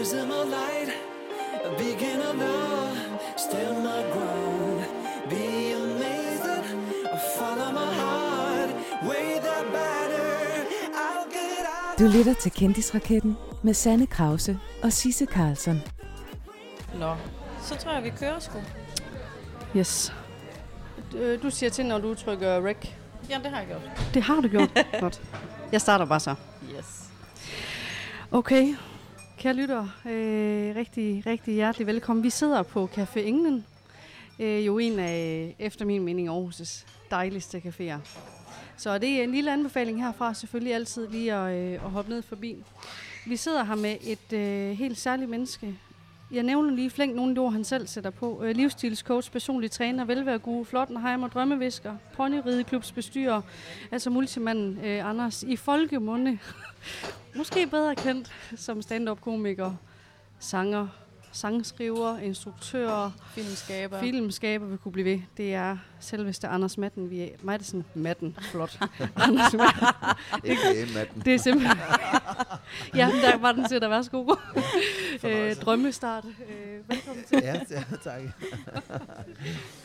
prism of light, a beacon of love, stand my ground. Be amazing, follow my heart, way that banner. I'll get out. Du lytter til Kendisraketten med Sanne Krause og Sisse Karlsson. Nå, så tror jeg, vi kører sgu. Yes. Øh, Du siger til, når du trykker rec. Ja, det har jeg gjort. Det har du gjort. Godt. Jeg starter bare så. Yes. Okay. Kære lytter, øh, rigtig, rigtig hjertelig velkommen. Vi sidder på Café Englen. Øh, jo en af, efter min mening, Aarhus' dejligste caféer. Så det er en lille anbefaling herfra, selvfølgelig altid lige at, øh, at hoppe ned forbi. Vi sidder her med et øh, helt særligt menneske. Jeg nævner lige flink nogle af de ord, han selv sætter på. Øh, livsstilscoach, personlig træner, velværegue, flottenheimer, drømmevisker, ponyrideklubs bestyrer, altså multimanden øh, Anders i folkemunde. Måske bedre kendt som stand-up-komiker, sanger, sangskriver, instruktør, Filmskaber. filmskaber, vi kunne blive ved. Det er selveste Anders Madden. Vi er, Madsen Madden, flot. Anders Madden. Ikke Madden. Det er simpelthen... ja, der var den til, der var sko. øh, drømmestart. Øh, velkommen til. Ja, ja, tak.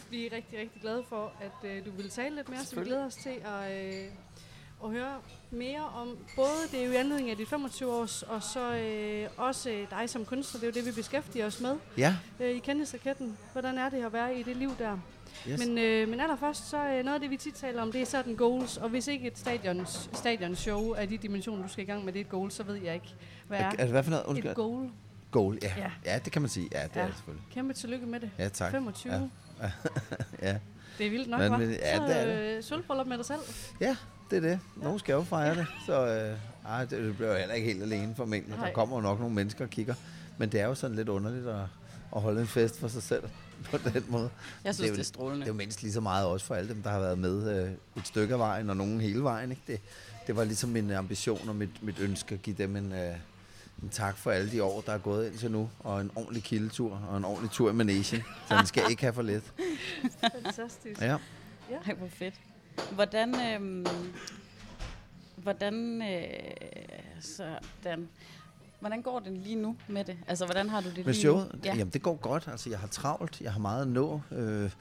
Vi er rigtig, rigtig glade for, at øh, du vil tale lidt mere, så vi glæder os til at, øh, at høre mere om både det er jo i anledning af dit 25 års, og så øh, også øh, dig som kunstner. Det er jo det, vi beskæftiger os med Ja, øh, i Kendisraketten. Hvordan er det at være i det liv der? yes. Men, øh, men allerførst, så øh, noget af det, vi tit taler om, det er sådan goals. Og hvis ikke et stadions, stadionshow af de dimensioner, du skal i gang med, det er et goal, så ved jeg ikke, hvad er altså, hvad for noget? Undskyld. et goal. Goal, ja. Ja. ja. det kan man sige. Ja, det Ja. er det selvfølgelig. Kæmpe tillykke med det. Ja, tak. 25. Ja. Ja. Det er vildt nok, Men- hva'? ja, så, det er Øh, sølvbryllup med dig selv. ja, det er det. Nogen skal jo fejre det. Så øh, ej, det, det bliver jo heller ikke helt alene formentlig. Der Nej. kommer jo nok nogle mennesker og kigger. Men det er jo sådan lidt underligt at, at holde en fest for sig selv på den måde. Jeg synes, det er, det jo, er strålende. Det er jo mindst lige så meget også for alle dem, der har været med øh, et stykke af vejen, og nogen hele vejen. Ikke? Det, det var ligesom min ambition og mit, mit ønske at give dem en, øh, en tak for alle de år, der er gået indtil nu, og en ordentlig kildetur, og en ordentlig tur i Manesien. Så den skal ikke have for lidt. Fantastisk. Ja. Ej, hvor fedt. Hvordan, øhm, hvordan, øh, sådan, hvordan går det lige nu med det? Altså, hvordan har du det Med lige showet? nu? Ja. Jamen, det går godt. Altså, jeg har travlt. Jeg har meget at nå. Øh,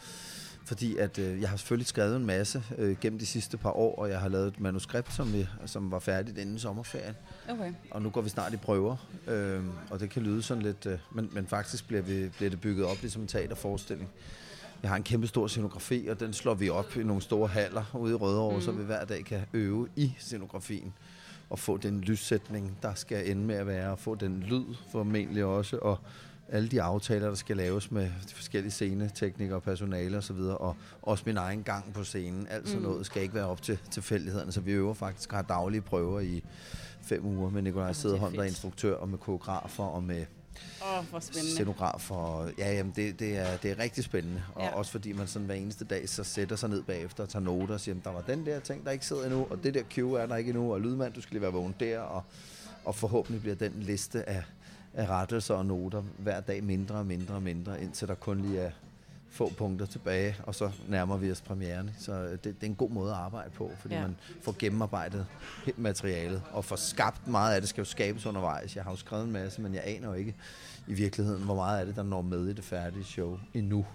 fordi at, øh, jeg har selvfølgelig skrevet en masse øh, gennem de sidste par år, og jeg har lavet et manuskript, som, vi, som var færdigt inden sommerferien. Okay. Og nu går vi snart i prøver, øh, og det kan lyde sådan lidt... Øh, men, men faktisk bliver, vi, bliver det bygget op ligesom en teaterforestilling. Jeg har en kæmpe stor scenografi, og den slår vi op i nogle store haller ude i Rødovre, mm. så vi hver dag kan øve i scenografien og få den lyssætning, der skal ende med at være, og få den lyd formentlig også, og alle de aftaler, der skal laves med de forskellige sceneteknikere, personale osv., og også min egen gang på scenen. Alt sådan noget skal ikke være op til tilfældighederne, så vi øver faktisk og har daglige prøver i fem uger med Nikolaj det er Sederholm, der er instruktør, og med koreografer, og med Åh, oh, hvor spændende. scenografer. Og, ja, jamen, det, det, er, det er rigtig spændende. Og Ja. også fordi man sådan hver eneste dag så sætter sig ned bagefter og tager noter og siger, "Jamen, der var den der ting, der ikke sidder endnu, og det der cue er der ikke endnu, og lydmand, du skal lige være vågen der, og, og forhåbentlig bliver den liste af, af rettelser og noter hver dag mindre og mindre og mindre, indtil der kun lige er få punkter tilbage, og så nærmer vi os premieren. Så øh, det, det er en god måde at arbejde på, fordi Ja. ja. man får gennemarbejdet helt materialet, og får skabt meget af det, skal jo skabes undervejs. Jeg har jo skrevet en masse, men jeg aner jo ikke i virkeligheden, hvor meget af det, der når med i det færdige show endnu.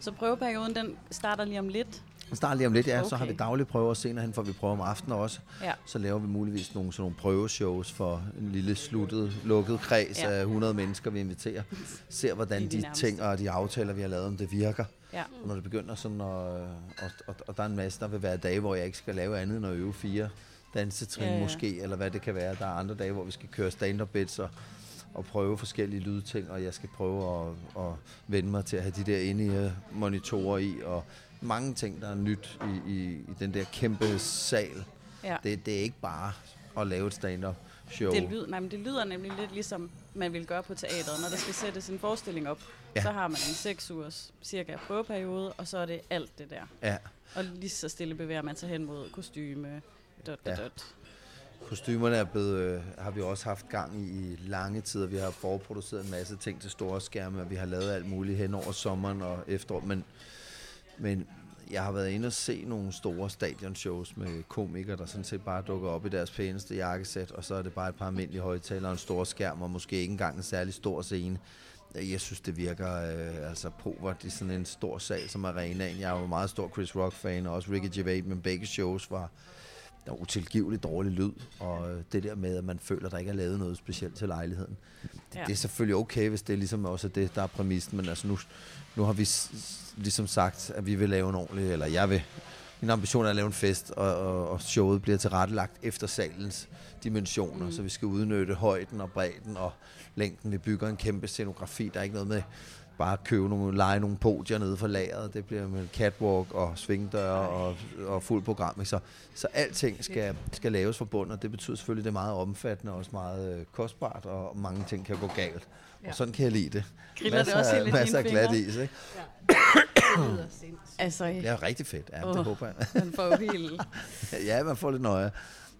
Så prøveperioden, den starter lige om lidt. Den starter lige om lidt, ja. Okay. Så har vi daglige prøver, og senere hen får vi prøver om aftenen også. Ja. Så laver vi muligvis nogle, sådan nogle prøveshows for en lille sluttet, lukket kreds Ja. af 100 mennesker, vi inviterer. Ser, hvordan de ting og de aftaler, vi har lavet, om det virker. Ja. Og når det begynder sådan, og, og, og, og der er en masse, der vil være dage, hvor jeg ikke skal lave andet end at øve fire dansetrin Ja, ja, ja. ja. måske, eller hvad det kan være. Der er andre dage, hvor vi skal køre stand-up bits og, og prøve forskellige lydting, og jeg skal prøve at, at vende mig til at have de der inde i monitorer i, og mange ting, der er nyt i, i, i den der kæmpe sal. ja. Det, det er ikke bare at lave et stand-up show. Det, lyder, nej, men det lyder nemlig lidt ligesom man vil gøre på teateret. Når der skal sættes en forestilling op, ja. Så har man en seks ugers cirka prøveperiode, og så er det alt det der. Ja, Og lige så stille bevæger man sig hen mod kostyme. Dot, dot, Ja. dot. Kostymerne er blevet, øh, har vi også haft gang i i lange tider. Vi har forproduceret en masse ting til store skærme, og vi har lavet alt muligt hen over sommeren og efterår. Men, men jeg har været inde og se nogle store stadionshows med komikere, der sådan set bare dukker op i deres pæneste jakkesæt, og så er det bare et par almindelige højtalere en stor skærm, og måske ikke engang en særlig stor scene. Jeg synes, det virker øh, altså povert i sådan en stor sal som arenaen. Jeg er jo meget stor Chris Rock-fan, og også Ricky Gervais, men begge shows var der var utilgiveligt dårlig lyd, og øh, det der med, at man føler, at der ikke er lavet noget specielt til lejligheden. Det, Ja. det er selvfølgelig okay, hvis det er ligesom også det, der er præmissen, men altså nu, nu har vi s- ligesom sagt, at vi vil lave en ordentlig, eller jeg vil, min ambition er at lave en fest, og, og, og showet bliver tilrettelagt efter salens dimensioner, mm. så vi skal udnytte højden og bredden og længden. Vi bygger en kæmpe scenografi, der er ikke noget med bare købe nogle, lege nogle podier nede for lageret. Det bliver med catwalk og svingdøre og, og fuld program. Ikke? Så, så alting skal, skal laves fra bunden, og det betyder selvfølgelig, at det er meget omfattende og også meget øh, kostbart, og mange ting kan gå galt. Ja. Og sådan kan jeg lide det. Griller det også helt i masser af glat is, ikke? Det lyder sindssygt. Altså, Det er rigtig fedt. Ja, oh. Det håber jeg. man får jo helt... ja, man får lidt nøje.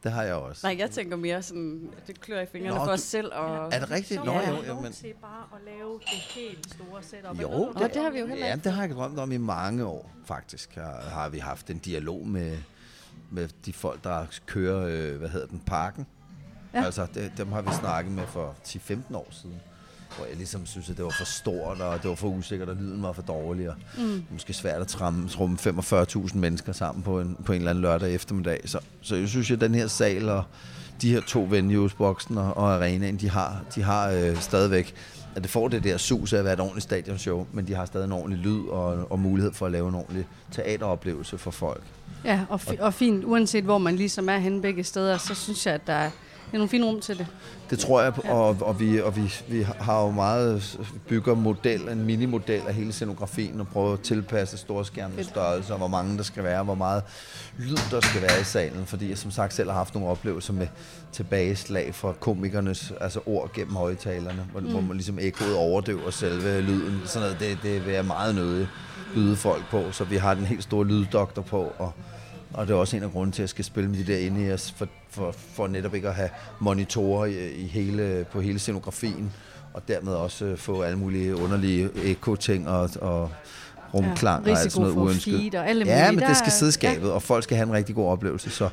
Det har jeg også. Nej, jeg tænker mere sådan, det klør i fingrene Nå, for os selv. Og... Er det rigtigt? Nå, må jo, lov men... til bare at lave det helt store setup. Jo, noget, du det- det har vi jo heller Ja, ikke. det har jeg drømt om i mange år, faktisk. Har, har vi haft en dialog med, med de folk, der kører, øh, hvad hedder den, parken. Ja. Ja. Altså, det, dem har vi snakket med for 10-15 år siden. Hvor jeg ligesom synes, at det var for stort, og det var for usikkert, og lyden var for dårlig. Og mm. Måske svært at tramme, trumme 45.000 mennesker sammen på en, på en eller anden lørdag eftermiddag. Så, så jeg synes, at den her sal og de her to venues, boksen og, og arenaen, de har, de har øh, stadigvæk, at det får det der sus af at være et ordentligt stadionshow, men de har stadig en ordentlig lyd og, og mulighed for at lave en ordentlig teateroplevelse for folk. Ja, og, fi- og fint, uanset hvor man ligesom er henne begge steder, så synes jeg, at der er, der er nogle fine rum til det. Det tror jeg, og, og, vi, og vi, vi har jo meget bygger model, en minimodel af hele scenografien og prøver at tilpasse storskærmens størrelse, og hvor mange der skal være, hvor meget lyd der skal være i salen, fordi jeg som sagt selv har haft nogle oplevelser med tilbageslag fra komikernes altså ord gennem højtalerne, hvor, mm. hvor man ligesom ekkoet overdøver selve lyden. Sådan noget, det, det vil jeg meget nødig byde folk på, så vi har den helt store lyddoktor på, og og det er også en af grunden til, at jeg skal spille med de der inde for, for, for netop ikke at have monitorer i, i hele, på hele scenografien, og dermed også øh, få alle mulige underlige ekko-ting og, og rumklang ja, og alt sådan noget uønsket. og alle. Ja, men det skal er- sidde skabet, og folk skal have en rigtig god oplevelse. Så,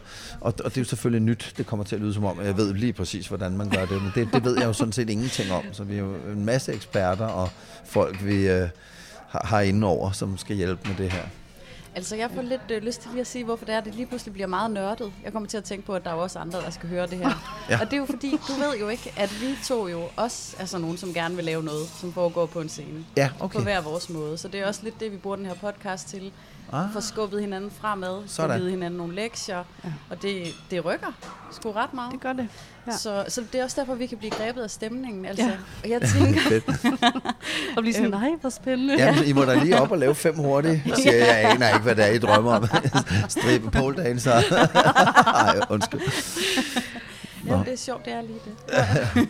og, og det er jo selvfølgelig nyt, det kommer til at lyde som om, jeg ved lige præcis, hvordan man gør det, men det, det ved jeg jo sådan set ingenting om. Så vi er jo en masse eksperter og folk, vi øh, har, har inde over, som skal hjælpe med det her. Altså, jeg får lidt øh, lyst til lige at sige, hvorfor det er, at det lige pludselig bliver meget nørdet. Jeg kommer til at tænke på, at der er jo også andre, der skal høre det her. Ja. Og det er jo fordi, du ved jo ikke, at vi to jo også er sådan nogen, som gerne vil lave noget, som foregår på en scene. Ja, På okay. hver vores måde. Så det er også lidt det, vi bruger den her podcast til. Ah. Få skubbet hinanden fremad, få Sådan. givet hinanden nogle lektier. Ja. Og det, det rykker sgu ret meget. Det gør det. Ja. Så, så det er også derfor, vi kan blive grebet af stemningen. Altså, Ja. Og jeg tænker. Og blive sådan, Øhm. nej, hvor spændende. Jamen, I må da lige op og lave fem hurtigt. Siger jeg, jeg aner ikke, hvad det er, I drømmer om. Stribe pole dancer. Ej, undskyld. ja, det er sjovt, det er lige det.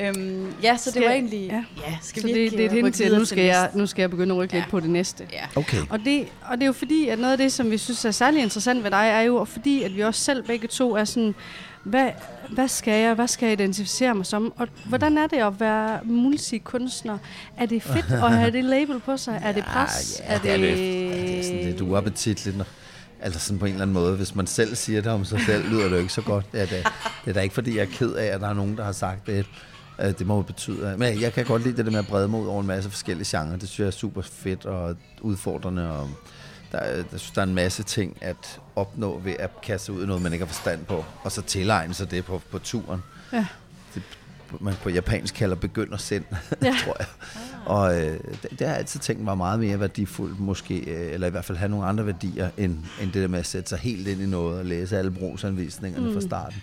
Øhm, ja, så det var egentlig... ja. ja skal Så vi det, ikke det er et øh, hint til, at nu skal, jeg, nu skal jeg begynde at rykke Ja. lidt på det næste. Ja. Okay. Og det, og det er jo fordi, at noget af det, som vi synes er særlig interessant ved dig, er jo fordi, at vi også selv begge to er sådan, hvad, hvad skal jeg, hvad skal jeg identificere mig som? Og hvordan er det at være multikunstner? Er det fedt at have det label på sig? Er det pres? Ja, det er, lidt, ja, det er sådan lidt uappetitligt. Altså sådan på en eller anden måde. Hvis man selv siger det om sig selv, lyder det jo ikke så godt. Ja, det, det er da ikke, fordi jeg er ked af, at der er nogen, der har sagt det. Øh, Det må jo betyde... Men jeg kan godt lide det der med at brede ud over en masse forskellige genrer. Det synes jeg er super fedt og udfordrende. Og der, er- jeg synes, der er en masse ting at opnå ved at kaste ud noget, man ikke har forstand på. Og så tilegne sig det på, på turen. Ja. Det, man på japansk kalder begynder sind, Ja. tror jeg. Og øh, det, det har jeg altid tænkt mig meget mere værdifuldt, måske, øh, eller i hvert fald have nogle andre værdier, end, end det der med at sætte sig helt ind i noget og læse alle brugsanvisningerne mm. fra starten.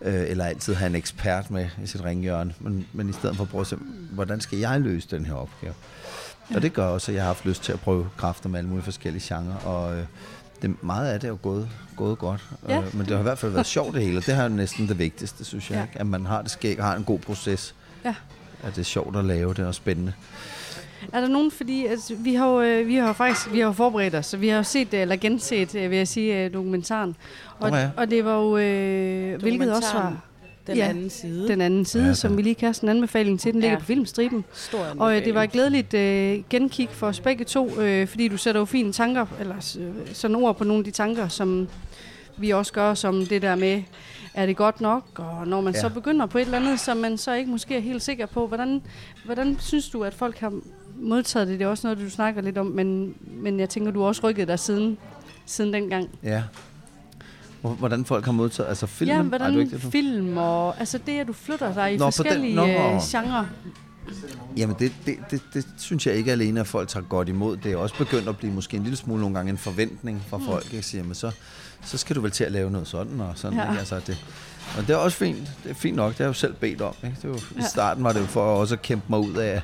Øh, eller altid have en ekspert med i sit ringhjørne. Men, men i stedet for at prøve at se, hvordan skal jeg løse den her opgave? Ja. Og det gør også, at jeg har haft lyst til at prøve kræfter med alle mulige forskellige genrer, og øh, det, meget af det er jo gået, gået godt. Ja. Øh, men det har i hvert fald været sjovt det hele, og det har næsten det vigtigste, synes jeg. Ja. Ikke? At man har det skæg har en god proces. Ja. At det er sjovt at lave det og spændende. Er der nogen, fordi altså, vi har jo, øh, vi har faktisk vi har forberedt os, så vi har jo set, øh, eller genset, øh, vil jeg sige, dokumentaren. Og, ja. og det var jo, øh, hvilket også var... Den Ja, anden side. Den anden side, Ja, som vi lige kaster en anbefaling til. Den ligger Ja. på filmstriben. Stor Og øh, det var et glædeligt øh, genkig for os begge to, øh, fordi du sætter jo fine tanker, eller øh, sådan ord på nogle af de tanker, som vi også gør, som det der med, er det godt nok? Og når man ja. så begynder på et eller andet, som man så ikke måske er helt sikker på, hvordan, hvordan synes du, at folk har modtaget det? Det er også noget, du snakker lidt om, men, men jeg tænker, du har også rykket dig siden, siden dengang. Ja. Hvor- Hvordan folk har modtaget, altså filmen? Ja, Ej, hvordan du ikke det, du- film og... Altså det, at du flytter dig i Nå, den- forskellige nå. øh, genrer. Jamen, det, det, det, det synes jeg ikke alene, at folk tager godt imod. Det er også begyndt at blive måske en lille smule nogle gange en forventning fra Mm. folk. Jeg siger, men så, så skal du vel til at lave noget sådan og sådan. Ja. Ikke? Altså, det, og det er også fint. Det er fint nok. Det har jeg jo selv bedt om. Ikke? Det var, I Ja. starten var det jo for også at kæmpe mig ud af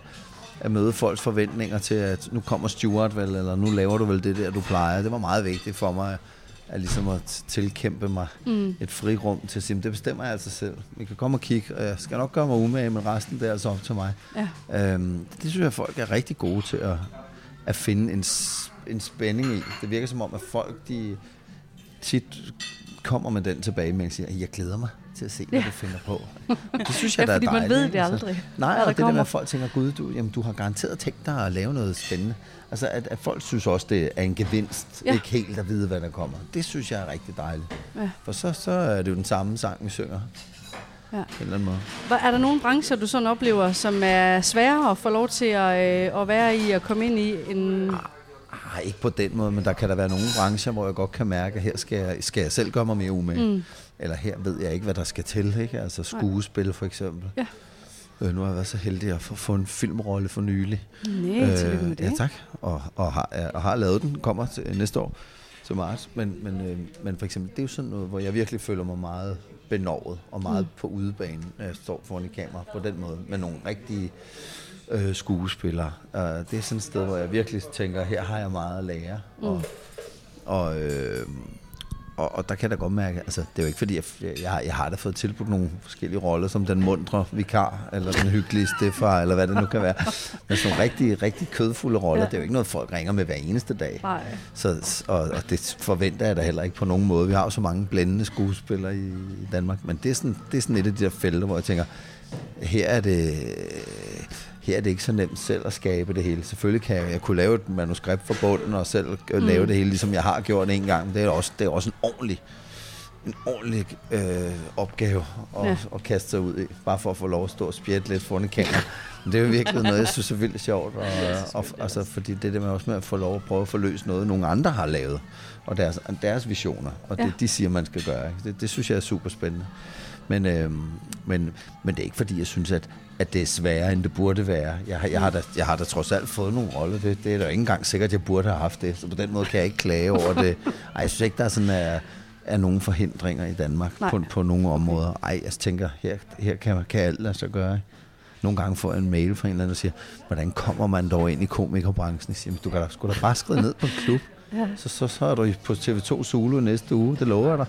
at møde folks forventninger til, at nu kommer Stuart vel, eller nu laver du vel det der, du plejer. Det var meget vigtigt for mig, at ligesom at tilkæmpe mig Mm. et frirum til at sige, "Men det bestemmer jeg altså selv. Vi kan komme og kigge, og jeg skal nok gøre mig umage, men resten det er altså op til mig. Ja. Øhm, det synes jeg, folk er rigtig gode til at, at finde en, en spænding i. Det virker som om, at folk de tit kommer med den tilbage, men siger, jeg glæder mig til at se, hvad Ja. du finder på. Det synes jeg, Ja, der er fordi dejligt. man ved det Altså, aldrig. Nej, og det der med, kommer. at folk tænker, gud, du, jamen, du har garanteret tænkt dig at lave noget spændende. Altså, at, at folk synes også, det er en gevinst, Ja. ikke helt at vide, hvad der kommer. Det synes jeg er rigtig dejligt. Ja. For så, så er det jo den samme sang, vi synger. Ja. På en eller anden måde. Er der nogle brancher, du sådan oplever, som er svære at få lov til at, øh, at være i og komme ind i? En... Ah, ikke på den måde, men der kan der være nogle brancher, hvor jeg godt kan mærke, at her skal jeg, skal jeg selv gøre mig mere umage. Mm. Eller her ved jeg ikke, hvad der skal til. Ikke? Altså skuespil for eksempel. Ja. Øh, nu har jeg været så heldig at få, få en filmrolle for nylig. Nej, tillykke med det. Øh, Ja, tak. Og, og, har, og har lavet den, kommer til næste år til marts. Men, men, øh, men for eksempel, det er jo sådan noget, hvor jeg virkelig føler mig meget benovet og meget mm. på udebanen, når jeg står foran et kamera på den måde, med nogle rigtige øh, skuespillere. Uh, det er sådan et sted, hvor jeg virkelig tænker, her har jeg meget at lære. Mm. Og, og, øh, og, og der kan jeg da godt mærke, altså det er jo ikke fordi, jeg, jeg, har- jeg har da fået tilbudt nogle forskellige roller, som den mundre vikar, eller den hyggelige stefar, eller hvad det nu kan være. Men sådan nogle rigtig, rigtig kødfulde roller, ja. det er jo ikke noget, folk ringer med hver eneste dag. Nej. Så, og, og det forventer jeg da heller ikke på nogen måde. Vi har jo så mange blændende skuespillere i, i Danmark, men det er, sådan, det er sådan et af de der felter, hvor jeg tænker, her er det, her er det ikke så nemt selv at skabe det hele. Selvfølgelig kan jeg, jeg kunne lave et manuskript for bunden og selv mm. lave det hele, ligesom jeg har gjort en gang. Men det er også, det er også en ordentlig, en ordentlig øh, opgave at, Ja. at kaste sig ud i, bare for at få lov at stå og spjætte lidt foran kamera. Men det er jo virkelig noget, jeg synes er vildt sjovt, og, og, altså, fordi det der med også med at få lov at prøve at forløse noget, nogle andre har lavet, og deres, deres visioner, og det Ja. de siger, man skal gøre. Ikke? Det, det synes jeg er super spændende. Men, øhm, men, men det er ikke fordi, jeg synes, at, at det er sværere, end det burde være. Jeg, har- jeg, har, da, jeg har da trods alt fået nogle roller. Det, det er da ikke engang sikkert, at jeg burde have haft det. Så på den måde kan jeg ikke klage over det. Ej, jeg synes ikke, der er sådan er, er nogen forhindringer i Danmark Nej. på, på nogle områder. Ej, jeg tænker, her, her kan, kan alt lade sig gøre. Nogle gange får jeg en mail fra en eller anden, der siger, hvordan kommer man dog ind i komikerbranchen? Jeg siger, "Men du kan da sgu da bare skrive ned på en klub. Ja. Så, så, så er du på TV2 Zulu næste uge, det lover jeg dig,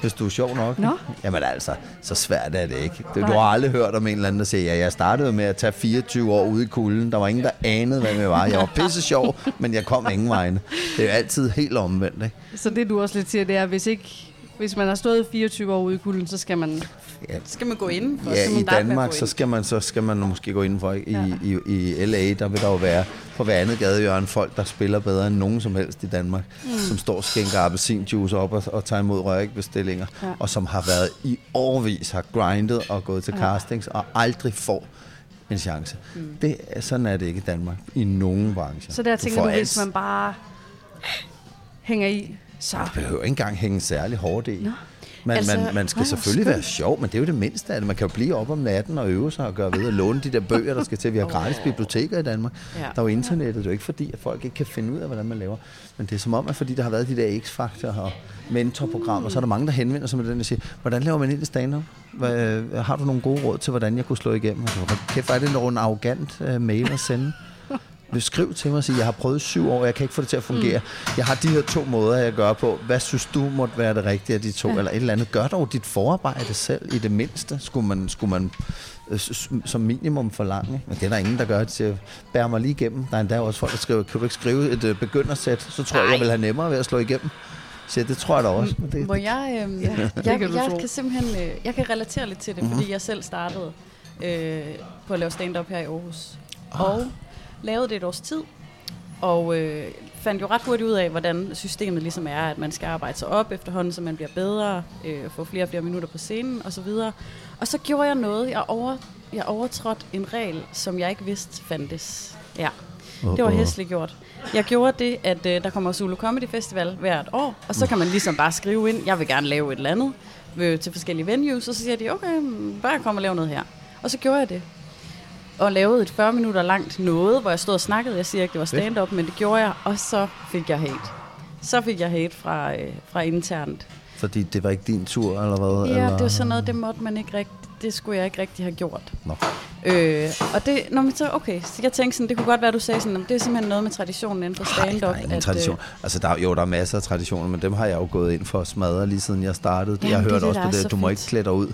hvis du er sjov nok. Nå. Jamen altså, så svært er det ikke. Du, du har aldrig hørt om en eller anden, der siger, ja, jeg startede med at tage 24 år ude i kulden. Der var ingen, der anede, hvad jeg var. Jeg var pisse sjov, men jeg kom ingen vegne. Det er jo altid helt omvendt, ikke? Så det du også lidt siger, det er, hvis ikke hvis man har stået 24 år ude i kulden, så skal man... Ja, Skal man gå ind? for? Ja, Skal man i Danmark, så skal, man, så skal man måske gå indenfor. I, ja. i, I LA, der vil der jo være på hver andet gadehjørne folk, der spiller bedre end nogen som helst i Danmark, mm. som står og skænker appelsinjuice op og, og tager imod rørækbestillinger, Ja. og som har været i årvis, har grindet og gået til Ja. castings, og aldrig får en chance. Mm. Det, er- sådan er det ikke i Danmark, i nogen brancher. Så der tænker får du, hvis man bare hænger i, så... Det behøver ikke engang hænge særlig hårdt i. Nå. Man, Altså, altså, man, man skal selvfølgelig være sjov, men det er jo det mindste af det. Man kan jo blive op om natten og øve sig og gøre ved at låne de der bøger, der skal til. Vi har gratis biblioteker i Danmark. Ja. Der er jo internettet. Det er jo ikke fordi, at folk ikke kan finde ud af, hvordan man laver. Men det er som om, at fordi der har været de der X-faktor og mentorprogrammer, så er der mange, der henvender sig med den og siger, hvordan laver man egentlig stand-up? Har du nogle gode råd til, hvordan jeg kunne slå igennem? Og så, "Hold kæft, er det en arrogant uh, mail at sende. Vil skriv til mig og sige, jeg har prøvet syv år, jeg kan ikke få det til at fungere. Mm. Jeg har de her to måder, jeg gør på. Hvad synes du måtte være det rigtige af de to? Ja. Eller et eller andet. Gør dog dit forarbejde selv i det mindste. Skulle man, skulle man øh, som minimum forlange. Men det er der ingen, der gør. De siger, bær mig lige igennem. Der er endda også folk, der skriver, kan du ikke skrive et øh, begyndersæt? Så tror jeg, jeg vil have nemmere ved at slå igennem. Så det tror jeg da også. Men det, Hvor jeg, øhm, Ja, det jeg, kan jeg kan simpelthen øh, jeg kan relatere lidt til det, Mhm. mm-hmm. fordi jeg selv startede øh, på at lave stand-up her i Aarhus. Og lavede det et års tid, og øh, fandt jo ret hurtigt ud af, hvordan systemet ligesom er, at man skal arbejde sig op efterhånden, så man bliver bedre, øh, få flere og flere minutter på scenen osv. Og så gjorde jeg noget, jeg, over, jeg overtrådte en regel, som jeg ikke vidste fandtes. Ja. Det var hæsligt gjort. Jeg gjorde det, at øh, der kommer Zulu Comedy Festival hvert år, og så kan man ligesom bare skrive ind, jeg vil gerne lave et eller andet øh, til forskellige venues, og så siger de, okay, mm, bare kom og lave noget her. Og så gjorde jeg det. Og lavede et 40 minutter langt noget, hvor jeg stod og snakkede. Jeg siger ikke, det var stand-up, men det gjorde jeg, og så fik jeg hate. Så fik jeg hate fra, øh, fra internt. Fordi det var ikke din tur, eller hvad? Ja, eller? det var sådan noget, det måtte man ikke rigtig, det skulle jeg ikke rigtig have gjort. Nå. Øh, og det, når man så, okay, så jeg tænkte sådan, det kunne godt være, du sagde sådan, "Jamen, det er simpelthen noget med traditionen inden for Nej, stand-up. der er ingen at, tradition. øh, Altså, der, er- jo, der er masser af traditioner, men dem har jeg jo gået ind for at smadre lige siden jeg startede. Jamen, jeg har det hørt det, også det der, så du må fedt. ikke klæde dig ud.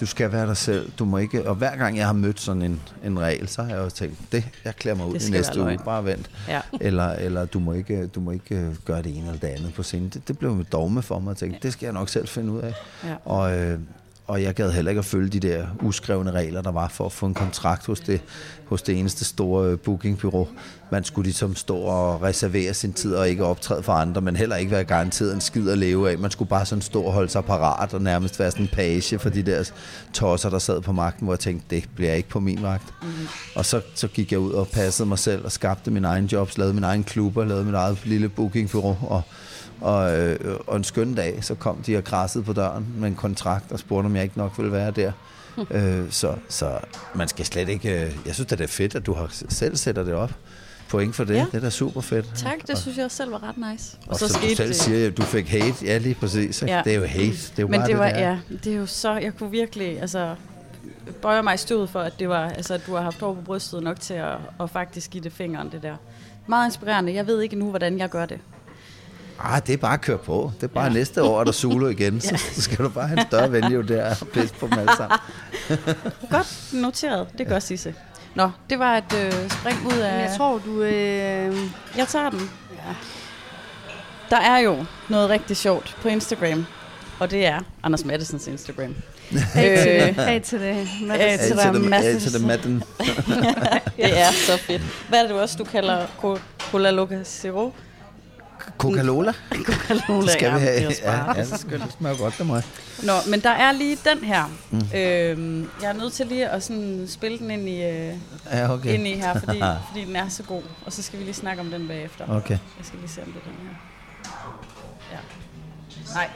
Du skal være dig selv. Du må ikke, og hver gang jeg har mødt sådan en, en regel, så har jeg også tænkt, det, jeg klæder mig ud Det i næste uge. Bare vent. Ja. Eller, eller du må ikke, du må ikke øh, gøre det ene eller det andet på scenen. Det, det blev et dogme for mig. Jeg tænkte, det skal jeg nok selv finde ud af. Ja. Og, øh, og jeg gad heller ikke at følge de der uskrevne regler, der var for at få en kontrakt hos det, hos det eneste store øh, bookingbyrå. Man skulle ligesom stå og reservere sin tid og ikke optræde for andre, men heller ikke være garanteret en skid at leve af. Man skulle bare sådan stå og holde sig parat og nærmest være sådan en page for de der tosser, der sad på magten, hvor jeg tænkte, det bliver ikke på min vagt. Mm-hmm. Og så, så gik jeg ud og passede mig selv og skabte min egen jobs, lavede min egen klubber, lavede mit eget lille bookingbyrå og og, øh, og en skøn dag, så kom de og krassede på døren med en kontrakt og spurgte, om jeg ikke nok ville være der. øh, så, så man skal slet ikke... Øh, jeg synes, det er fedt, at du har selv sætter det op. Point for det. Ja. Det er da super fedt. Tak, det og, synes jeg selv var ret nice. og, og så, så du selv det. siger, at du fik hate. Ja, lige præcis. ikke? Ja. Det er jo hate. Det er jo Men det var, det, ja, det er jo så, jeg kunne virkelig, altså, bøjer mig i stødet for, at det var, altså, at du har haft hår på brystet nok til at, at faktisk give det fingeren, det der. Meget inspirerende. Jeg ved ikke nu, hvordan jeg gør det. Ah, det er bare at køre på. Det er bare Ja. ja. næste år, er der Zulu igen. Så, så skal du bare have en større venue der og pisse på dem alle sammen. Godt noteret. Det gør Sisse. Nå, det var et øh, spring ud af... Men jeg tror, du... Øh, jeg tager den. ja. Der er jo noget rigtig sjovt på Instagram, og det er Anders Mattesens Instagram. A til Øh, det. A til det. A til dem, Madden. Det er så fedt. Hvad er det du også, du kalder Co- Cola Loca Zero? Coca-Cola. Coca-Cola, Det skal vi have. det er Ja, ja, det smager godt, det må. Nå, men der er lige den her. Mm. Øhm, jeg er nødt til lige at sådan spille den ind i, øh, Ja, okay. ind i her, fordi, fordi den er så god. Og så skal vi lige snakke om den bagefter. Okay. Jeg skal lige se, om det er den her. Ja. Nej.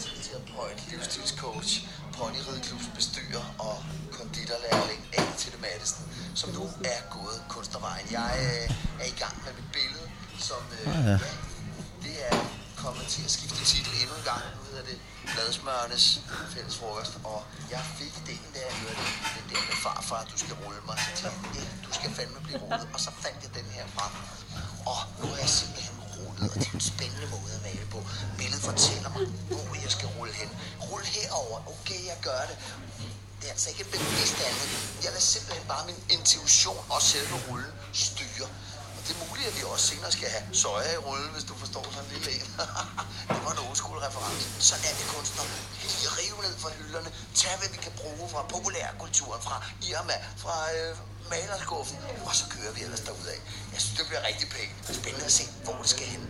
Point, livsstilscoach, ponyrideklubs bestyrer og konditorlærling A. Titte Madsen, som nu er gået kunstnervejen. Jeg øh, er i gang med mit billede, som øh, Ah, ja er kommet til at skifte titel endnu en gang. Nu hedder det Bladsmørnes fælles frokost, og jeg fik idéen, da jeg hørte den der med farfar, du skal rulle mig. Så tænkte jeg, ja, du skal fandme blive rullet, og så fandt jeg den her frem. Og nu er jeg simpelthen rullet, og det er en spændende måde at male på. Billedet fortæller mig, hvor jeg skal rulle hen. Rul herover. Okay, jeg gør det. Det er altså ikke en bevidst andet. Jeg lader simpelthen bare min intuition og selve rullen styre. Det er muligt, at vi også senere skal have soja i rullen, hvis du forstår sådan en lille en. det var en old school reference. Sådan er. Vi kan lige rive ned fra hylderne. Tag, hvad vi kan bruge fra populærkulturen, fra Irma, fra øh, malerskuffen. Og så kører vi ellers derudad. Jeg synes, det bliver rigtig pænt. Spændende at se, hvor det skal hen.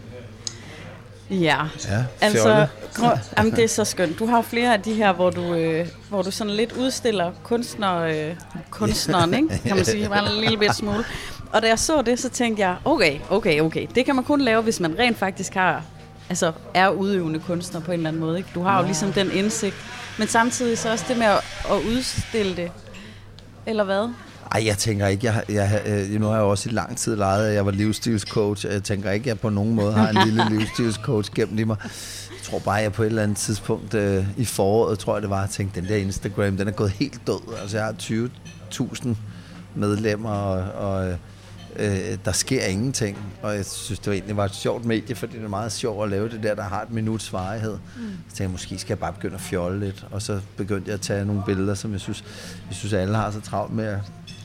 Ja, Ja, altså, grå- jamen, det er så skønt. Du har flere af de her, hvor du, øh, hvor du sådan lidt udstiller kunstner, øh, kunstneren, ikke? kan man sige, bare en lille bit smule. Og da jeg så det, så tænkte jeg, okay, okay, okay, det kan man kun lave, hvis man rent faktisk har, altså er udøvende kunstner på en eller anden måde. Ikke? Du har jo ligesom den indsigt, men samtidig så også det med at, at udstille det, eller hvad? Ej, jeg tænker ikke, jeg, jeg, øh, nu har jeg også i lang tid lejet, at jeg var livsstilscoach, jeg tænker ikke, at jeg på nogen måde har en lille livsstilscoach gennem i mig. Jeg tror bare, at jeg på et eller andet tidspunkt øh, i foråret, tror jeg det var, at tænkte, den der Instagram, den er gået helt død. Altså, jeg har 20.000 medlemmer, og, og øh, der sker ingenting. Og jeg synes, det var egentlig var et sjovt medie, fordi det er meget sjovt at lave det der, der har et minuts varighed. Mm. Så tænkte jeg, måske skal jeg bare begynde at fjolle lidt. Og så begyndte jeg at tage nogle billeder, som jeg synes, jeg synes alle har så travlt med at,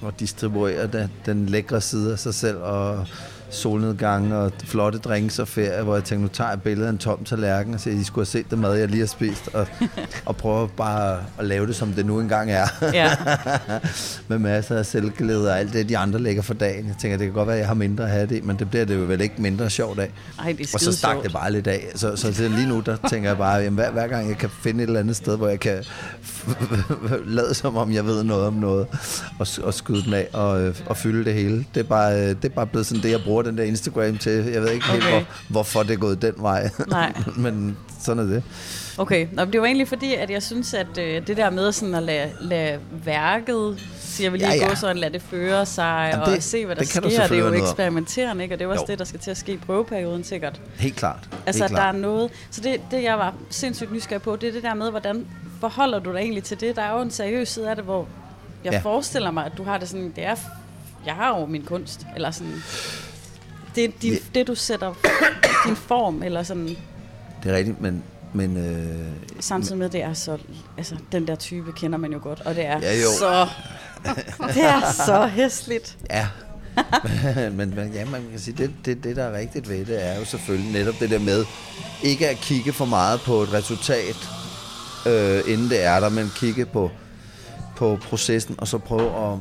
at distribuere den, den lækre side af sig selv, og solnedgange og flotte drinks og ferie, hvor jeg tænkte, nu tager jeg billedet af en tom tallerken og siger, I skulle have set det mad, jeg lige har spist, og, og prøve bare at lave det, som det nu engang er. Ja. med masser af selvglæde og alt det, de andre lægger for dagen. Jeg tænker, det kan godt være, at jeg har mindre at have det, men det bliver det jo vel ikke mindre sjovt af. Ej, det er Og så stak det bare lidt af. Så, så til lige nu, der tænker jeg bare, jamen, hver, hver gang jeg kan finde et eller andet sted, hvor jeg kan lade som om, jeg ved noget om noget, og, og skyde den af og, øh, og fylde det hele. Det er, bare, øh, det er bare blevet sådan det, jeg bruger den der Instagram til. Jeg ved ikke helt, Okay. hvor, hvorfor det er gået den vej. Nej. men sådan er det. Okay, Nå, det var egentlig fordi, at jeg synes, at øh, det der med sådan at lade, lade værket, siger vi lige Ja, ja, ja. sådan, lade det føre sig Jamen, og det- se, hvad der det sker. Det er jo eksperimenterende, ikke? Og det er også Jo. det, der skal til at ske i prøveperioden sikkert. Helt klart. Altså, helt der er klart. noget... Så det, det, jeg var sindssygt nysgerrig på, det er det der med, hvordan forholder du dig egentlig til det? Der er jo en seriøs side af det, hvor jeg ja. forestiller mig, at du har det sådan, det er, jeg har jo min kunst, eller sådan, det er din, Ja. det, du sætter, din form, eller sådan, Det er rigtigt, men... men øh, samtidig med, det er så, altså, den der type kender man jo godt, og det er Ja, jo. så, det er så hæsligt. Ja. men, men ja, man kan sige, det, det, det, der er rigtigt ved det, er jo selvfølgelig netop det der med, ikke at kigge for meget på et resultat, øh, inden det er der, men kigge på, på processen, og så prøve at,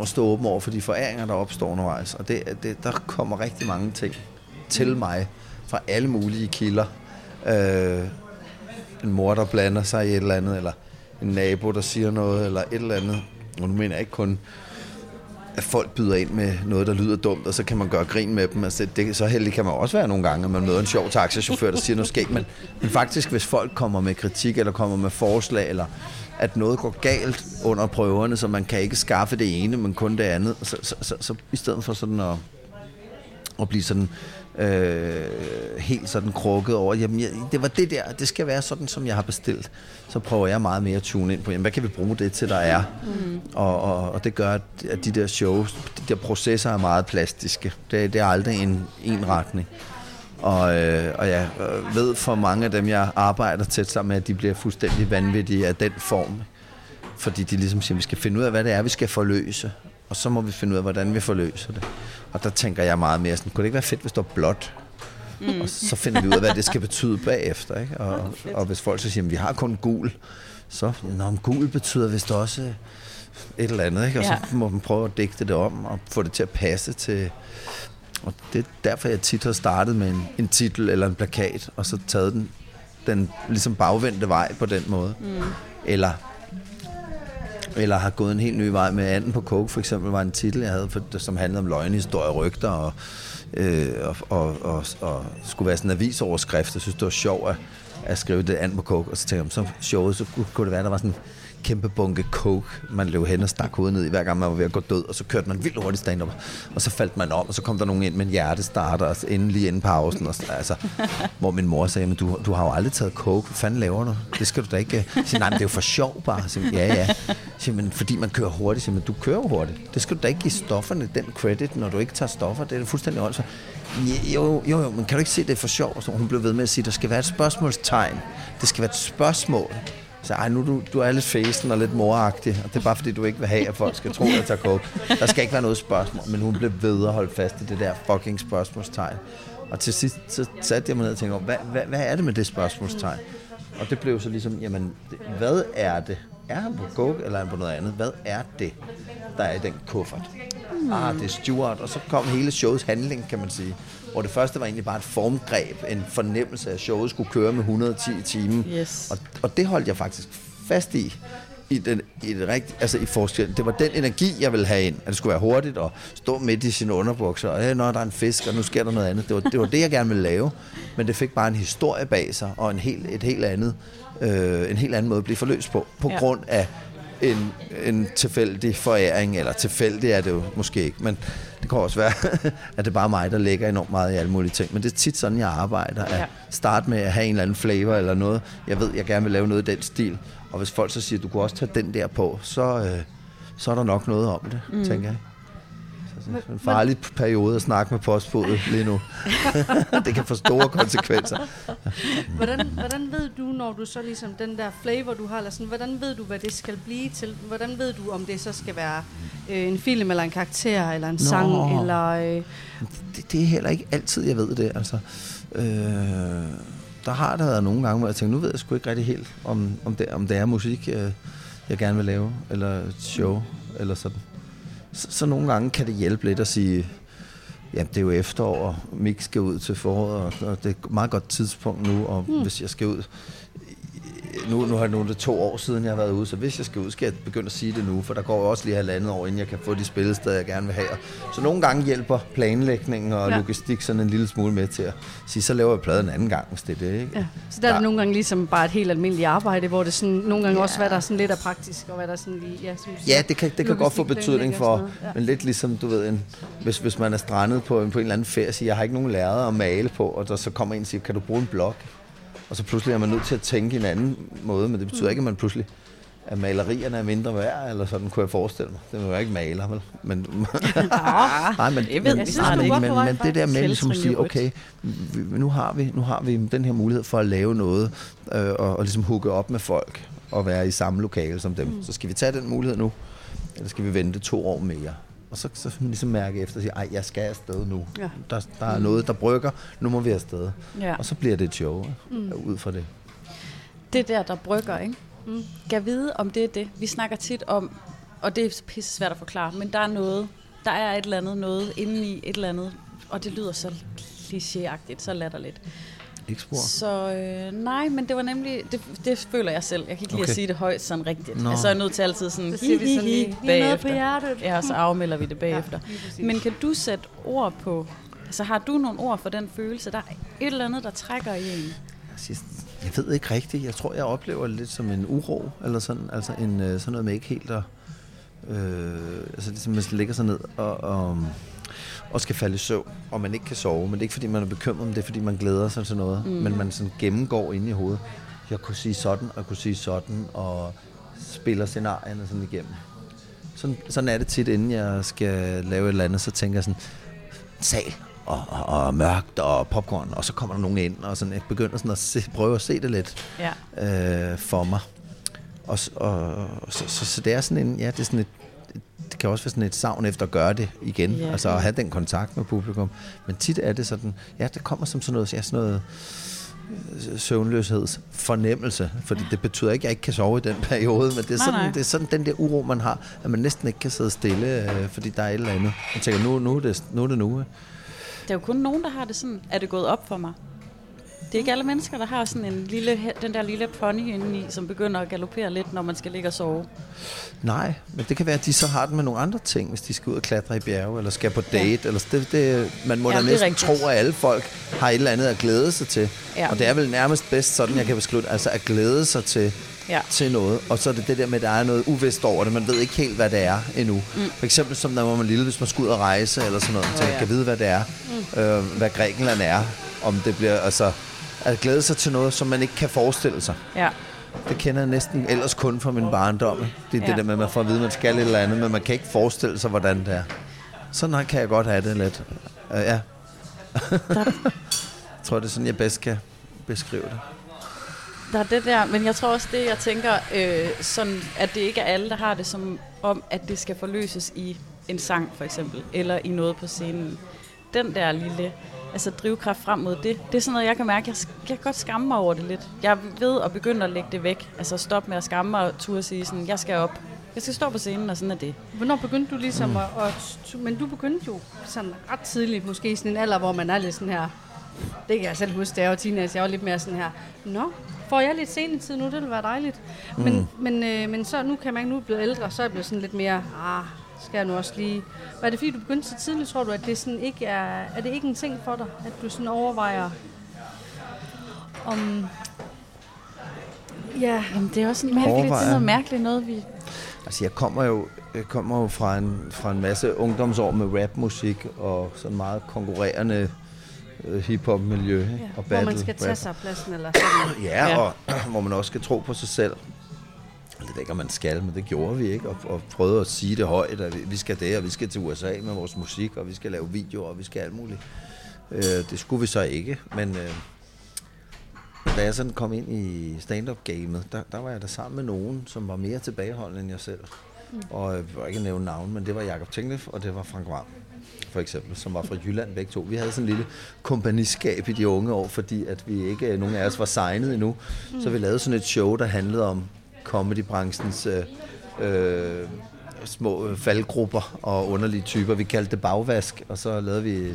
at stå åben over for de foræringer, der opstår undervejs. Og det, det, der kommer rigtig mange ting til mig, fra alle mulige kilder. Øh, en mor, der blander sig i et eller andet, eller en nabo, der siger noget, eller et eller andet. Og nu mener jeg ikke kun at folk byder ind med noget, der lyder dumt, og så kan man gøre grin med dem. Altså, det, så heldig kan man også være nogle gange, at man møder en sjov taxachauffør, der siger noget skægt. Men, men faktisk, hvis folk kommer med kritik, eller kommer med forslag, eller at noget går galt under prøverne, så man kan ikke skaffe det ene, men kun det andet, så, så, så, så i stedet for sådan at, at blive sådan øh, helt sådan krukket over, jamen jeg, det var det der, det skal være sådan, som jeg har bestilt. Så prøver jeg meget mere at tune ind på, jamen hvad kan vi bruge det til, der er? Mm. Og, og, og det gør, at de der shows, de der processer er meget plastiske. Det, det er aldrig en, en retning. Og, øh, og jeg øh, ved for mange af dem, jeg arbejder tæt sammen med, at de bliver fuldstændig vanvittige af den form. Fordi de ligesom siger, at vi skal finde ud af, hvad det er, vi skal forløse. Og så må vi finde ud af, hvordan vi forløser det. Og der tænker jeg meget mere sådan, kunne det ikke være fedt, hvis det var blåt? Mm. Og så finder vi ud af, hvad det skal betyde bagefter. Ikke? Og, og hvis folk så siger, at vi har kun gul, så Nå, men gul betyder vist også et eller andet. Ikke? Og Ja. så må man prøve at digte det om og få det til at passe til... Og det er derfor, jeg tit har startet med en, en titel eller en plakat, og så taget den, den ligesom bagvendte vej på den måde. Mm. Eller eller har gået en helt ny vej med Anden på Coke, for eksempel, var en titel, jeg havde, for, som handlede om løgnehistorie, rygter og, øh, og, og, og, og, skulle være sådan en avisoverskrift. Jeg synes, det var sjovt at, at skrive det Anden på Coke, og så tænkte jeg, så sjovt, så kunne, det være, der var sådan kæmpe bunke coke, man løb hen og stak hovedet ned i, hver gang man var ved at gå død, og så kørte man vildt hurtigt stand-up, og så faldt man om, og så kom der nogen ind med en hjertestarter, og så inden lige inden pausen, og, så- altså, hvor min mor sagde, men du, du har jo aldrig taget coke, hvad fanden laver du? Det skal du da ikke. Jeg siger, nej, men det er jo for sjov bare. Jeg siger, ja, ja. Siger, men fordi man kører hurtigt, siger, men du kører jo hurtigt. Det skal du da ikke give stofferne den credit, når du ikke tager stoffer. Det er da fuldstændig åndssvagt. Jo, jo, jo, men kan du ikke se, det er for sjov? Så hun blev ved med at sige, der skal være et spørgsmålstegn. Det skal være et spørgsmål. Så ej, nu du, du er lidt fæsen og lidt moragtig, og det er bare fordi, du ikke vil have, at folk skal tro, at jeg tager coke. Der skal ikke være noget spørgsmål, men hun blev ved at holde fast i det der fucking spørgsmålstegn. Og til sidst så satte jeg mig ned og tænkte, hvad, hvad, hvad er det med det spørgsmålstegn? Og det blev så ligesom, jamen, hvad er det? Er han på coke, eller er han på noget andet? Hvad er det, der er i den kuffert? Ah, det er Stuart. Og så kom hele shows handling, kan man sige. Hvor det første var egentlig bare et formgreb, en fornemmelse af, at showet skulle køre med 110 i timen. Yes. Og, og det holdt jeg faktisk fast i. I, den, i, det rigt, altså i forskellen. Det var den energi, jeg ville have ind. At det skulle være hurtigt og stå midt i sine underbukser. Og øh, når der er en fisk, og nu sker der noget andet. Det var det, var det jeg gerne ville lave. Men det fik bare en historie bag sig, og en helt, et helt andet, øh, en helt anden måde at blive forløst på. På ja. grund af en, en tilfældig foræring, eller tilfældig er det jo måske ikke, men det kan også være, at det er bare mig, der lægger enormt meget i alle mulige ting. Men det er tit sådan, jeg arbejder. At Ja. starte med at have en eller anden flavor eller noget. Jeg ved, jeg gerne vil lave noget i den stil. Og hvis folk så siger, du kunne også tage den der på, så, øh, så er der nok noget om det, mm. tænker jeg. Så, Det er en farlig periode at snakke med postbuddet lige nu. det kan få store konsekvenser. Hvordan, hvordan ved du, når du så ligesom den der flavor, du har, eller sådan, hvordan ved du, hvad det skal blive til? Hvordan ved du, om det så skal være øh, en film, eller en karakter, eller en sang, Nå. eller... Øh, det, det er heller ikke altid, jeg ved det. Altså, øh, der har der været nogle gange, hvor jeg tænker, nu ved jeg sgu ikke rigtig helt, om, om, det, om det er musik, øh, jeg gerne vil lave, eller show, eller sådan. Så, så nogle gange kan det hjælpe lidt at sige, ja, det er jo efterår, og Mik skal ud til foråret, og, og det er et meget godt tidspunkt nu, og mm. hvis jeg skal ud, nu, nu har det nu er det to år siden, jeg har været ude, så hvis jeg skal ud, skal jeg begynde at sige det nu, for der går jo også lige halvandet år, inden jeg kan få de spillesteder, jeg gerne vil have. Så nogle gange hjælper planlægningen og Ja. ja. logistik sådan en lille smule med til at sige, så laver jeg pladen en anden gang, hvis det er det, ikke? ja. Så der er det Ja. nogle gange ligesom bare et helt almindeligt arbejde, hvor det sådan, nogle gange Ja. ja. også, hvad der sådan lidt er praktisk, og hvad der sådan lige... Ja, som Ja, det kan, det kan godt få betydning for, noget. men lidt ligesom, du ved, en, hvis, hvis man er strandet på, en, på en eller anden ferie, og siger, jeg har ikke nogen lærere at male på, og der så kommer en og siger, kan du bruge en blok? Og så pludselig er man nødt til at tænke en anden måde, men det betyder ikke, at man pludselig at malerierne er mindre værd, eller sådan kunne jeg forestille mig. Det var jo ikke maler, vel? Men, Nej, men, det men, vi snart men, ikke. men, men det der med ligesom at sige, okay, vi, nu, har vi, nu har vi den her mulighed for at lave noget, øh, og, og ligesom hooke op med folk, og være i samme lokale som dem. Mm. Så skal vi tage den mulighed nu, eller skal vi vente to år mere? Og så, så ligesom mærke efter og sige, ej, jeg skal afsted nu. Ja. Der, der er noget, der brygger, nu må vi afsted. Ja. Og så bliver det et show mm. ud fra det. Det der, der brygger, ikke? Mm. Kan vide, om det er det. Vi snakker tit om, og det er pisse svært at forklare, men der er noget, der er et eller andet noget inde i et eller andet, og det lyder så klichéagtigt, så latterligt. Ikke spor? Så øh, nej, men det var nemlig, det, det føler jeg selv. Jeg kan ikke okay. Okay. at sige det højt sådan rigtigt. Nå. Altså, jeg er nødt til altid sådan, Så siger vi sådan lige, noget bagefter. hjertet. Ja, og så afmelder vi det bagefter. lige præcis. men kan du sætte ord på, altså har du nogle ord for den følelse? Der er et eller andet, der trækker i en. Jeg ved ikke rigtigt. Jeg tror, jeg oplever det lidt som en uro, eller sådan, altså en, øh, sådan noget med ikke helt at... Øh, altså ligesom man ligger sig ned og, og, og skal falde i søvn, og man ikke kan sove. Men det er ikke, fordi man er bekymret, men det er, fordi man glæder sig til noget. Mm. Men man sådan gennemgår ind i hovedet. Jeg kunne sige sådan, og jeg kunne sige sådan, og spiller scenarierne sådan igennem. Sådan, sådan er det tit, inden jeg skal lave et eller andet, så tænker jeg sådan, sal og, og, og mørkt og popcorn, og så kommer der nogen ind, og sådan, jeg begynder sådan at se, prøve at se det lidt Ja. øh, for mig. Og, s- og så, så, så det er sådan en, ja, det er sådan et, det kan også være sådan et savn efter at gøre det igen, Ja. altså at have den kontakt med publikum. Men tit er det sådan, ja, det kommer som sådan noget, ja, sådan noget øh, søvnløsheds fornemmelse, fordi det betyder ikke, at jeg ikke kan sove i den periode, men det er, Nej, sådan, nej. det er sådan den der uro, man har, at man næsten ikke kan sidde stille, øh, fordi der er et eller andet. Man tænker, nu, nu, er, det, nu er det nu. ikke? Der er jo kun nogen, der har det sådan, er det gået op for mig. Det er ikke alle mennesker, der har sådan en lille, den der lille pony indeni, som begynder at galopere lidt, når man skal ligge og sove. Nej, men det kan være, at de så har den med nogle andre ting, hvis de skal ud og klatre i bjerge, eller skal på date. Ja. Eller det, det, man må Ja, da er næsten tro, at alle folk har et eller andet at glæde sig til. Ja. Og det er vel nærmest bedst sådan, jeg kan beskrive altså at glæde sig til, Ja. til noget. Og så er det det der med, at der er noget uvist over det. Man ved ikke helt, hvad det er endnu. Mm. For eksempel som når man var lille, hvis man skulle ud og rejse, eller sådan noget. Så Åh, man ja. kan vide, hvad det er. Mm. Øh, hvad Grækenland er. Om det bliver, altså... At glæde sig til noget, som man ikke kan forestille sig. Ja. Det kender jeg næsten ellers kun fra min barndom. Det er ja. Det der med, at man får at vide, at man skal et eller andet, men man kan ikke forestille sig, hvordan det er. Sådan kan jeg godt have det lidt. Uh, ja. jeg tror, det er sådan, jeg bedst kan beskrive det. Der er det der, men jeg tror også det, jeg tænker, øh, sådan, at det ikke er alle, der har det som om, at det skal forløses i en sang for eksempel, eller i noget på scenen. Den der lille altså drivkraft frem mod det, det er sådan noget, jeg kan mærke, jeg, jeg kan godt skamme mig over det lidt. Jeg ved at begynde at lægge det væk, altså stop med at skamme mig og turde sige sådan, jeg skal op. Jeg skal stå på scenen, og sådan er det. Hvornår begyndte du ligesom mm. at, at... Men du begyndte jo sådan ret tidligt, måske i sådan en alder, hvor man er lidt sådan her... Det kan jeg selv huske, da jeg var teenager. Jeg var lidt mere sådan her... Nå, får jeg lidt senetid nu? Det ville være dejligt. Mm. Men, men, øh, men så nu kan man ikke, nu er blevet ældre, så er jeg blevet sådan lidt mere... Ah, skal jeg nu også lige... Var det fordi, du begyndte så tidligt, tror du, at det sådan ikke er... Er det ikke en ting for dig, at du sådan overvejer... Om... Ja, Jamen, det er også en mærkeligt, det er noget mærkeligt noget, vi... Altså, jeg kommer jo, jeg kommer jo fra, en, fra en masse ungdomsår med rapmusik og sådan meget konkurrerende øh, hiphop-miljø. ikke? ja og hvor man battle skal tage rap. sig af pladsen eller sådan. Ja, Ja. og hvor man også skal tro på sig selv. Jeg ved ikke, om man skal, men det gjorde vi ikke, og, og prøvede at sige det højt, at vi, vi skal det, og vi skal til USA med vores musik, og vi skal lave videoer, og vi skal alt muligt. Øh, det skulle vi så ikke, men øh, da jeg sådan kom ind i stand-up-gamet, der, der var jeg der sammen med nogen, som var mere tilbageholdende end jeg selv. Mm. Og jeg vil ikke nævne navn, men det var Jakob Tinglef, og det var Frank Vam for eksempel, som var fra Jylland begge to. Vi havde sådan en lille kompagniskab i de unge år, fordi at vi ikke, nogen af os var signet endnu. Mm. Så vi lavede sådan et show, der handlede om comedybranchens øh, øh, små øh, faldgrupper og underlige typer. Vi kaldte det bagvask, og så lavede vi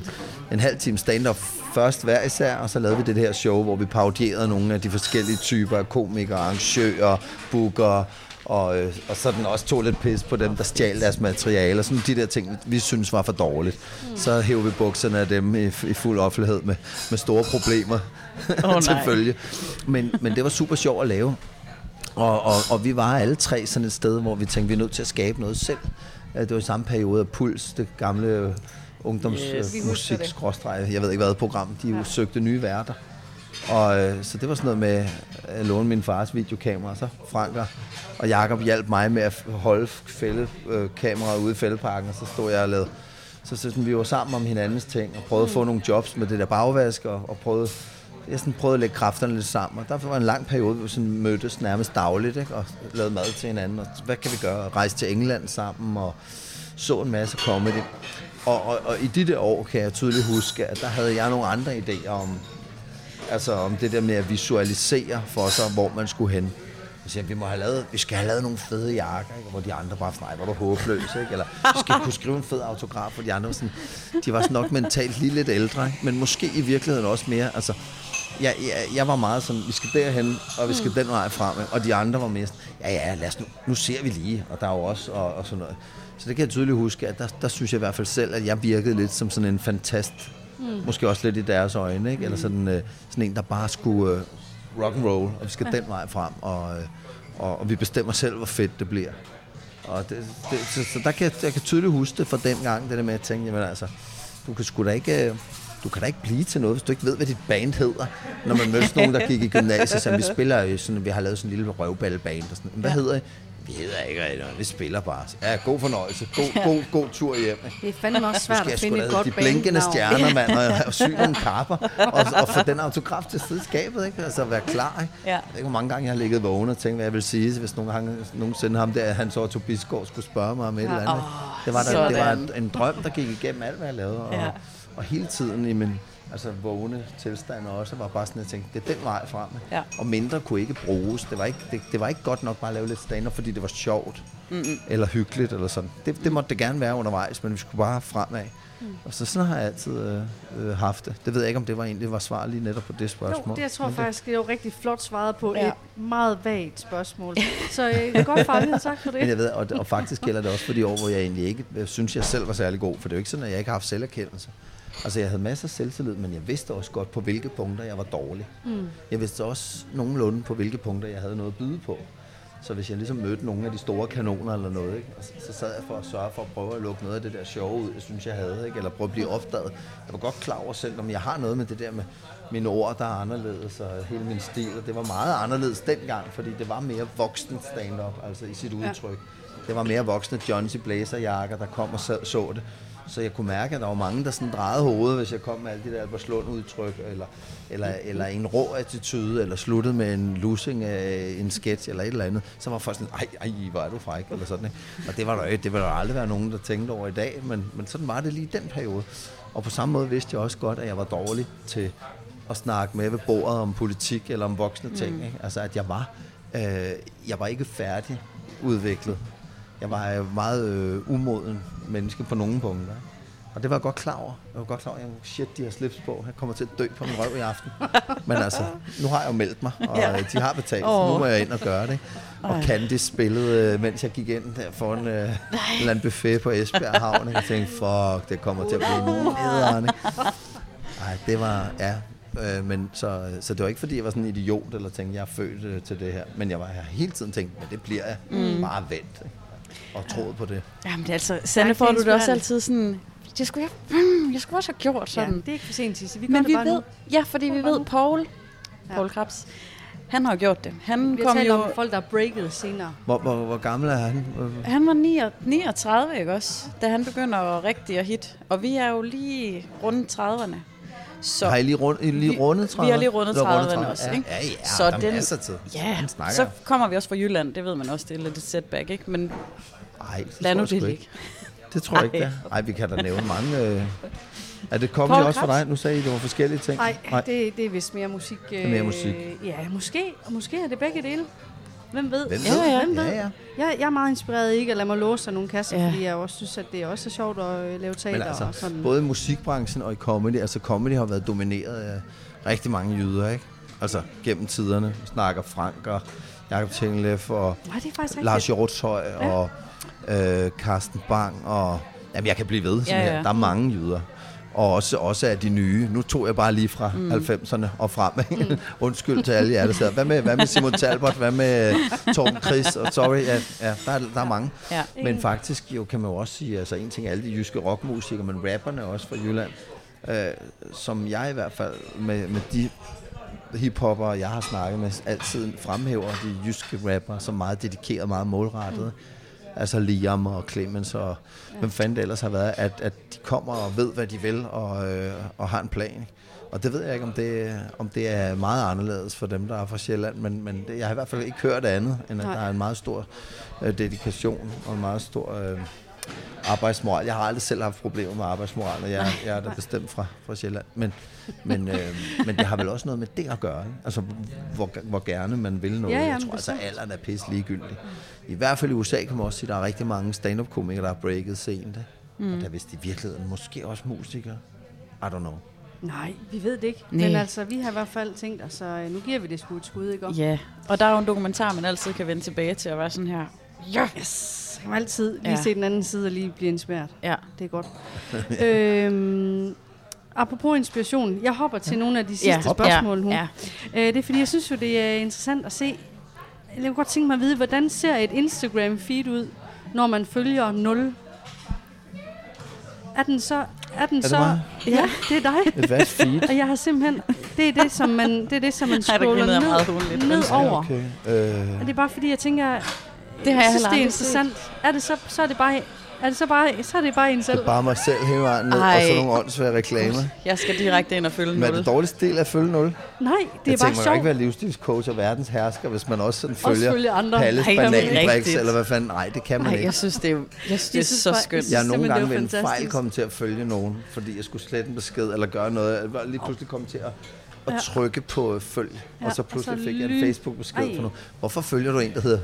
en halv time stand-up først hver især, og så lavede vi det her show, hvor vi parodierede nogle af de forskellige typer af komikere, arrangører, bookere, og, øh, og sådan også tog lidt pis på dem, der stjal deres materiale, og sådan de der ting, vi synes var for dårligt. Mm. Så hævde vi bukserne af dem i, i fuld offentlighed med, med store problemer Åh, til følge. Men, men det var super sjovt at lave. Og, og, og vi var alle tre sådan et sted, hvor vi tænkte, vi er nødt til at skabe noget selv. Det var i samme periode af Puls, det gamle ungdomsmusik, yes, skråstreg, jeg ved ikke hvad program, de ja. søgte nye værter. Og øh, så det var sådan noget med at låne min fars videokamera, så Frank og- Jakob hjalp mig med at holde fælde, øh, ude i fældeparken, og så stod jeg og lavede. Så, så sådan, vi var sammen om hinandens ting, og prøvede at få nogle jobs med det der bagvask, og, og prøvede, jeg sådan prøvede at lægge kræfterne lidt sammen. Og der var en lang periode, hvor vi sådan mødtes nærmest dagligt, ikke? og lavede mad til hinanden, og hvad kan vi gøre? Rejse til England sammen, og så en masse comedy. Og, og, og i de der år kan jeg tydeligt huske, at der havde jeg nogle andre idéer om, altså om det der med at visualisere for sig, hvor man skulle hen. Jeg siger, vi, må have lavet, vi skal have lavet nogle fede jakker, ikke? hvor de andre bare sådan, "Ej, hvor er du håbløs, ikke? eller vi skal kunne skrive en fed autograf, hvor de andre var sådan, de var sådan nok mentalt lige lidt ældre, ikke? men måske i virkeligheden også mere, altså, jeg, jeg, jeg var meget sådan, vi skal derhen, og vi skal den vej frem, og de andre var sådan, ja ja, lad os nu, nu ser vi lige, og der er jo også, og, og sådan noget. Så det kan jeg tydeligt huske, at der, der synes jeg i hvert fald selv, at jeg virkede lidt som sådan en fantast, mm. måske også lidt i deres øjne, ikke? eller sådan, øh, sådan en, der bare skulle øh, rock and roll, og vi skal den vej frem, og, øh, og, og vi bestemmer selv, hvor fedt det bliver. Og det, det, så, så der kan jeg, jeg kan tydeligt huske det fra den gang, det der med at tænke, jamen altså, du kan sgu da ikke, øh, du kan da ikke blive til noget, hvis du ikke ved, hvad dit band hedder. Når man mødte nogen, der gik i gymnasiet, så vi spiller jo sådan, vi har lavet sådan en lille røvballeband og sådan. Hvad ja. hedder I? Vi hedder ikke rigtig noget, vi spiller bare. Ja, god fornøjelse. God, god, god tur hjem. Det er fandme også svært at finde et godt de blinkende stjerner, mand, og, og sy nogle kapper, og, og få den autograf til side i skabet, ikke? Altså være klar, ikke? Ja. Jeg ved hvor mange gange jeg har ligget vågen og tænkt, hvad jeg vil sige, hvis nogle gange, nogensinde ham der, Hans Otto Bisgaard, skulle spørge mig om et eller andet. ikke? det var, der, det var en drøm, der gik igennem alt, hvad jeg lavede, og, Ja. Og hele tiden i min altså, vågne tilstand også, var bare sådan, at jeg tænkte, det er den vej frem. Ja. Og mindre kunne ikke bruges. Det var ikke, det, det var ikke godt nok bare at lave lidt stand fordi det var sjovt, mm-hmm. eller hyggeligt, eller sådan. Det, det måtte det gerne være undervejs, men vi skulle bare fremad. Mm. Og så sådan har jeg altid øh, øh, haft det. Det ved jeg ikke, om det var egentlig var svar lige netop på det spørgsmål. Jo, det jeg tror Men faktisk, det er jo rigtig flot svaret på Ja. et meget vagt spørgsmål. Så øh, det godt fanget, tak for Men det. jeg ved, og, og faktisk gælder det også for de år, hvor jeg egentlig ikke jeg synes, jeg selv var særlig god. For det er jo ikke sådan, at jeg ikke har haft selverkendelse. Altså, jeg havde masser af selvtillid, men jeg vidste også godt, på hvilke punkter jeg var dårlig. Mm. Jeg vidste også nogenlunde, på hvilke punkter jeg havde noget at byde på. Så hvis jeg ligesom mødte nogle af de store kanoner eller noget, ikke? Altså, så sad jeg for at sørge for at prøve at lukke noget af det der sjove ud, jeg synes, jeg havde, ikke? eller prøve at blive opdaget. Jeg var godt klar over selv, om jeg har noget med det der med mine ord, der er anderledes, og hele min stil, og det var meget anderledes dengang, fordi det var mere voksen stand-up, altså i sit udtryk. Det var mere voksne Johns i blazerjakker, der kom og sad, så det. Så jeg kunne mærke, at der var mange, der sådan drejede hovedet, hvis jeg kom med alle de der Albertslund udtryk, eller, eller, eller en rå attitude, eller sluttede med en losing af en sketch, eller et eller andet. Så var folk sådan, ej, ej, hvor er du fræk, eller sådan, ikke? Og det var der, det var der aldrig være nogen, der tænkte over i dag, men, men sådan var det lige i den periode. Og på samme måde vidste jeg også godt, at jeg var dårlig til at snakke med ved bordet om politik eller om voksne ting. Ikke? Altså at jeg var, øh, jeg var ikke færdig udviklet. Jeg var øh, meget øh, umoden menneske på nogle punkter. Og det var jeg godt klar over. Jeg var godt klar over, at jeg, shit, de har slips på. Jeg kommer til at dø på min røv i aften. Men altså, nu har jeg jo meldt mig, og Ja. de har betalt, så Åh. nu må jeg ind og gøre det. Og Candice spillede, øh, mens jeg gik ind der foran øh, en eller anden buffet på Esbjerg Havn. ikke? Jeg tænkte, fuck, det kommer til at blive nederen. ikke? Nej, det var, ja. Øh, men så, så det var ikke fordi, jeg var sådan en idiot, eller tænkte, jeg er født øh, til det her. Men jeg var jeg hele tiden tænkt, men det bliver jeg. Mm. Bare vent. Ikke? Og troet på det. Jamen, det er altså, Sande, får det du det også altid sådan, det skulle jeg, mm, jeg skulle også have gjort Ja, sådan. det er ikke for sent, Sisse. Vi gør Men det vi bare ved, nu. ja, fordi vi ved. Paul, Ja. Paul Krabs, Han har gjort det. Han Vi kom jo... om folk, der er breaket senere. Hvor, hvor, hvor gammel er han? Han var 9 39, ikke også? Da han begynder at rigtig at hit. Og vi er jo lige rundt 30'erne. Så Har I lige, rund, I lige Vi- rundet vi 30? har lige rundet Eller 30'erne også, ja, ikke? Ja, ja, Så så der er den- masser tid. ja, så kommer vi også fra Jylland. Det ved man også, det er lidt et setback, ikke? Men Ej, det lad tror nu det ligge. Det tror jeg ikke, Ej. det er. Ej, vi kan da nævne mange... Øh... Er det Paul også for dig? Nu sagde I, det var forskellige ting. Nej, det, det er vist mere musik. er mere musik. Øh, ja, måske. Og måske er det begge dele. Hvem ved? Hvem Ja, ved? ja. Hvem ved? ja, ja. Jeg, jeg er meget inspireret i ikke at lade mig låse af nogle kasser, Ja. ja. fordi jeg også synes, at det er også sjovt at øh, lave teater Men altså, og sådan. både i musikbranchen og i comedy, altså comedy har været domineret af rigtig mange jyder, ikke? Altså, gennem tiderne. Vi snakker Frank og Jakob Tinglef og Nej. Lars Hjortshøj Ja. og øh, Carsten Bang og... Jamen, jeg kan blive ved. Ja, Ja, ja. Der er mange jyder. Og også, også af de nye. Nu tog jeg bare lige fra mm. 90'erne og frem. Ikke? Undskyld til alle jer, der sidder. Hvad med, hvad med Simon Talbot? Hvad med øh, Torben Chris? Og sorry, ja, ja der, er, der er mange. Ja. Men faktisk jo, kan man jo også sige, altså en ting er alle de jyske rockmusikere, men rapperne også fra Jylland, øh, som jeg i hvert fald med, med de hiphopper, jeg har snakket med, altid fremhæver de jyske rapper som meget dedikeret, meget målrettet. Mm. Altså Liam og Clemens og ja. hvem fanden det ellers har været, at, at de kommer og ved, hvad de vil og, øh, og har en plan. Og det ved jeg ikke, om det, om det er meget anderledes for dem, der er fra Sjælland, men, men det, jeg har i hvert fald ikke hørt andet, end at Nej. der er en meget stor øh, dedikation og en meget stor øh, arbejdsmoral. Jeg har aldrig selv haft problemer med arbejdsmoral, og jeg, jeg er da bestemt fra, fra Sjælland. Men, men, øh, men det har vel også noget med det at gøre, ikke? Altså, hvor, hvor gerne man vil noget. Ja, ja, jeg tror altså, alderen er pisse ligegyldig. I hvert fald i USA kan man også sige, at der er rigtig mange stand-up-komikere, der har breaket sent. ikke? Mm. Og der er vist i virkeligheden måske også musikere. I don't know. Nej, vi ved det ikke. Nej. Men altså, vi har i hvert fald tænkt os, så nu giver vi det sgu et skud, ikke? Ja, og der er jo en dokumentar, man altid kan vende tilbage til at være sådan her. Ja, Yes! Så kan altid lige Ja. se den anden side og lige blive inspireret. ja. Det er godt. øhm, apropos inspiration, jeg hopper til nogle af de sidste ja. spørgsmål nu. Ja. Øh, det er fordi, jeg synes jo, det er interessant at se. Jeg kunne godt tænke mig at vide, hvordan ser et Instagram-feed ud, når man følger 0? Er den så... Er den det så... mig? Ja, det er dig. Et vast feed. Og jeg har simpelthen... Det er det, som man, det er det, som man scroller jeg ned, ned over. Okay. Øh, Og det er bare fordi, jeg tænker... Det har jeg synes, heller det er interessant. Er det så, så er det bare... Er det så bare, så er det bare en selv? det er bare mig selv hele vejen ned, Ej. og så nogle åndssvage reklamer. Jeg skal direkte ind og følge Men er det 0. dårligste del af at følge 0? Nej, det jeg er tænker, bare man kan sjovt. ikke være livsstilscoach og verdens hersker, hvis man også sådan Også følger følger andre. Palles er bananbriks, eller hvad fanden. Nej, det kan man Nej, ikke. jeg synes, det er, jeg synes, det er Jeg synes så bare- skønt. Jeg er synes nogle simpelthen, gange ved en fejl fantastisk. kommet til at følge nogen, fordi jeg skulle slette en besked, eller gøre noget. Jeg var lige pludselig kom til at, at Ja. trykke på følg, Ja, og så og pludselig så fik jeg en. Facebook-besked Ej. for noget. Hvorfor følger du en, der hedder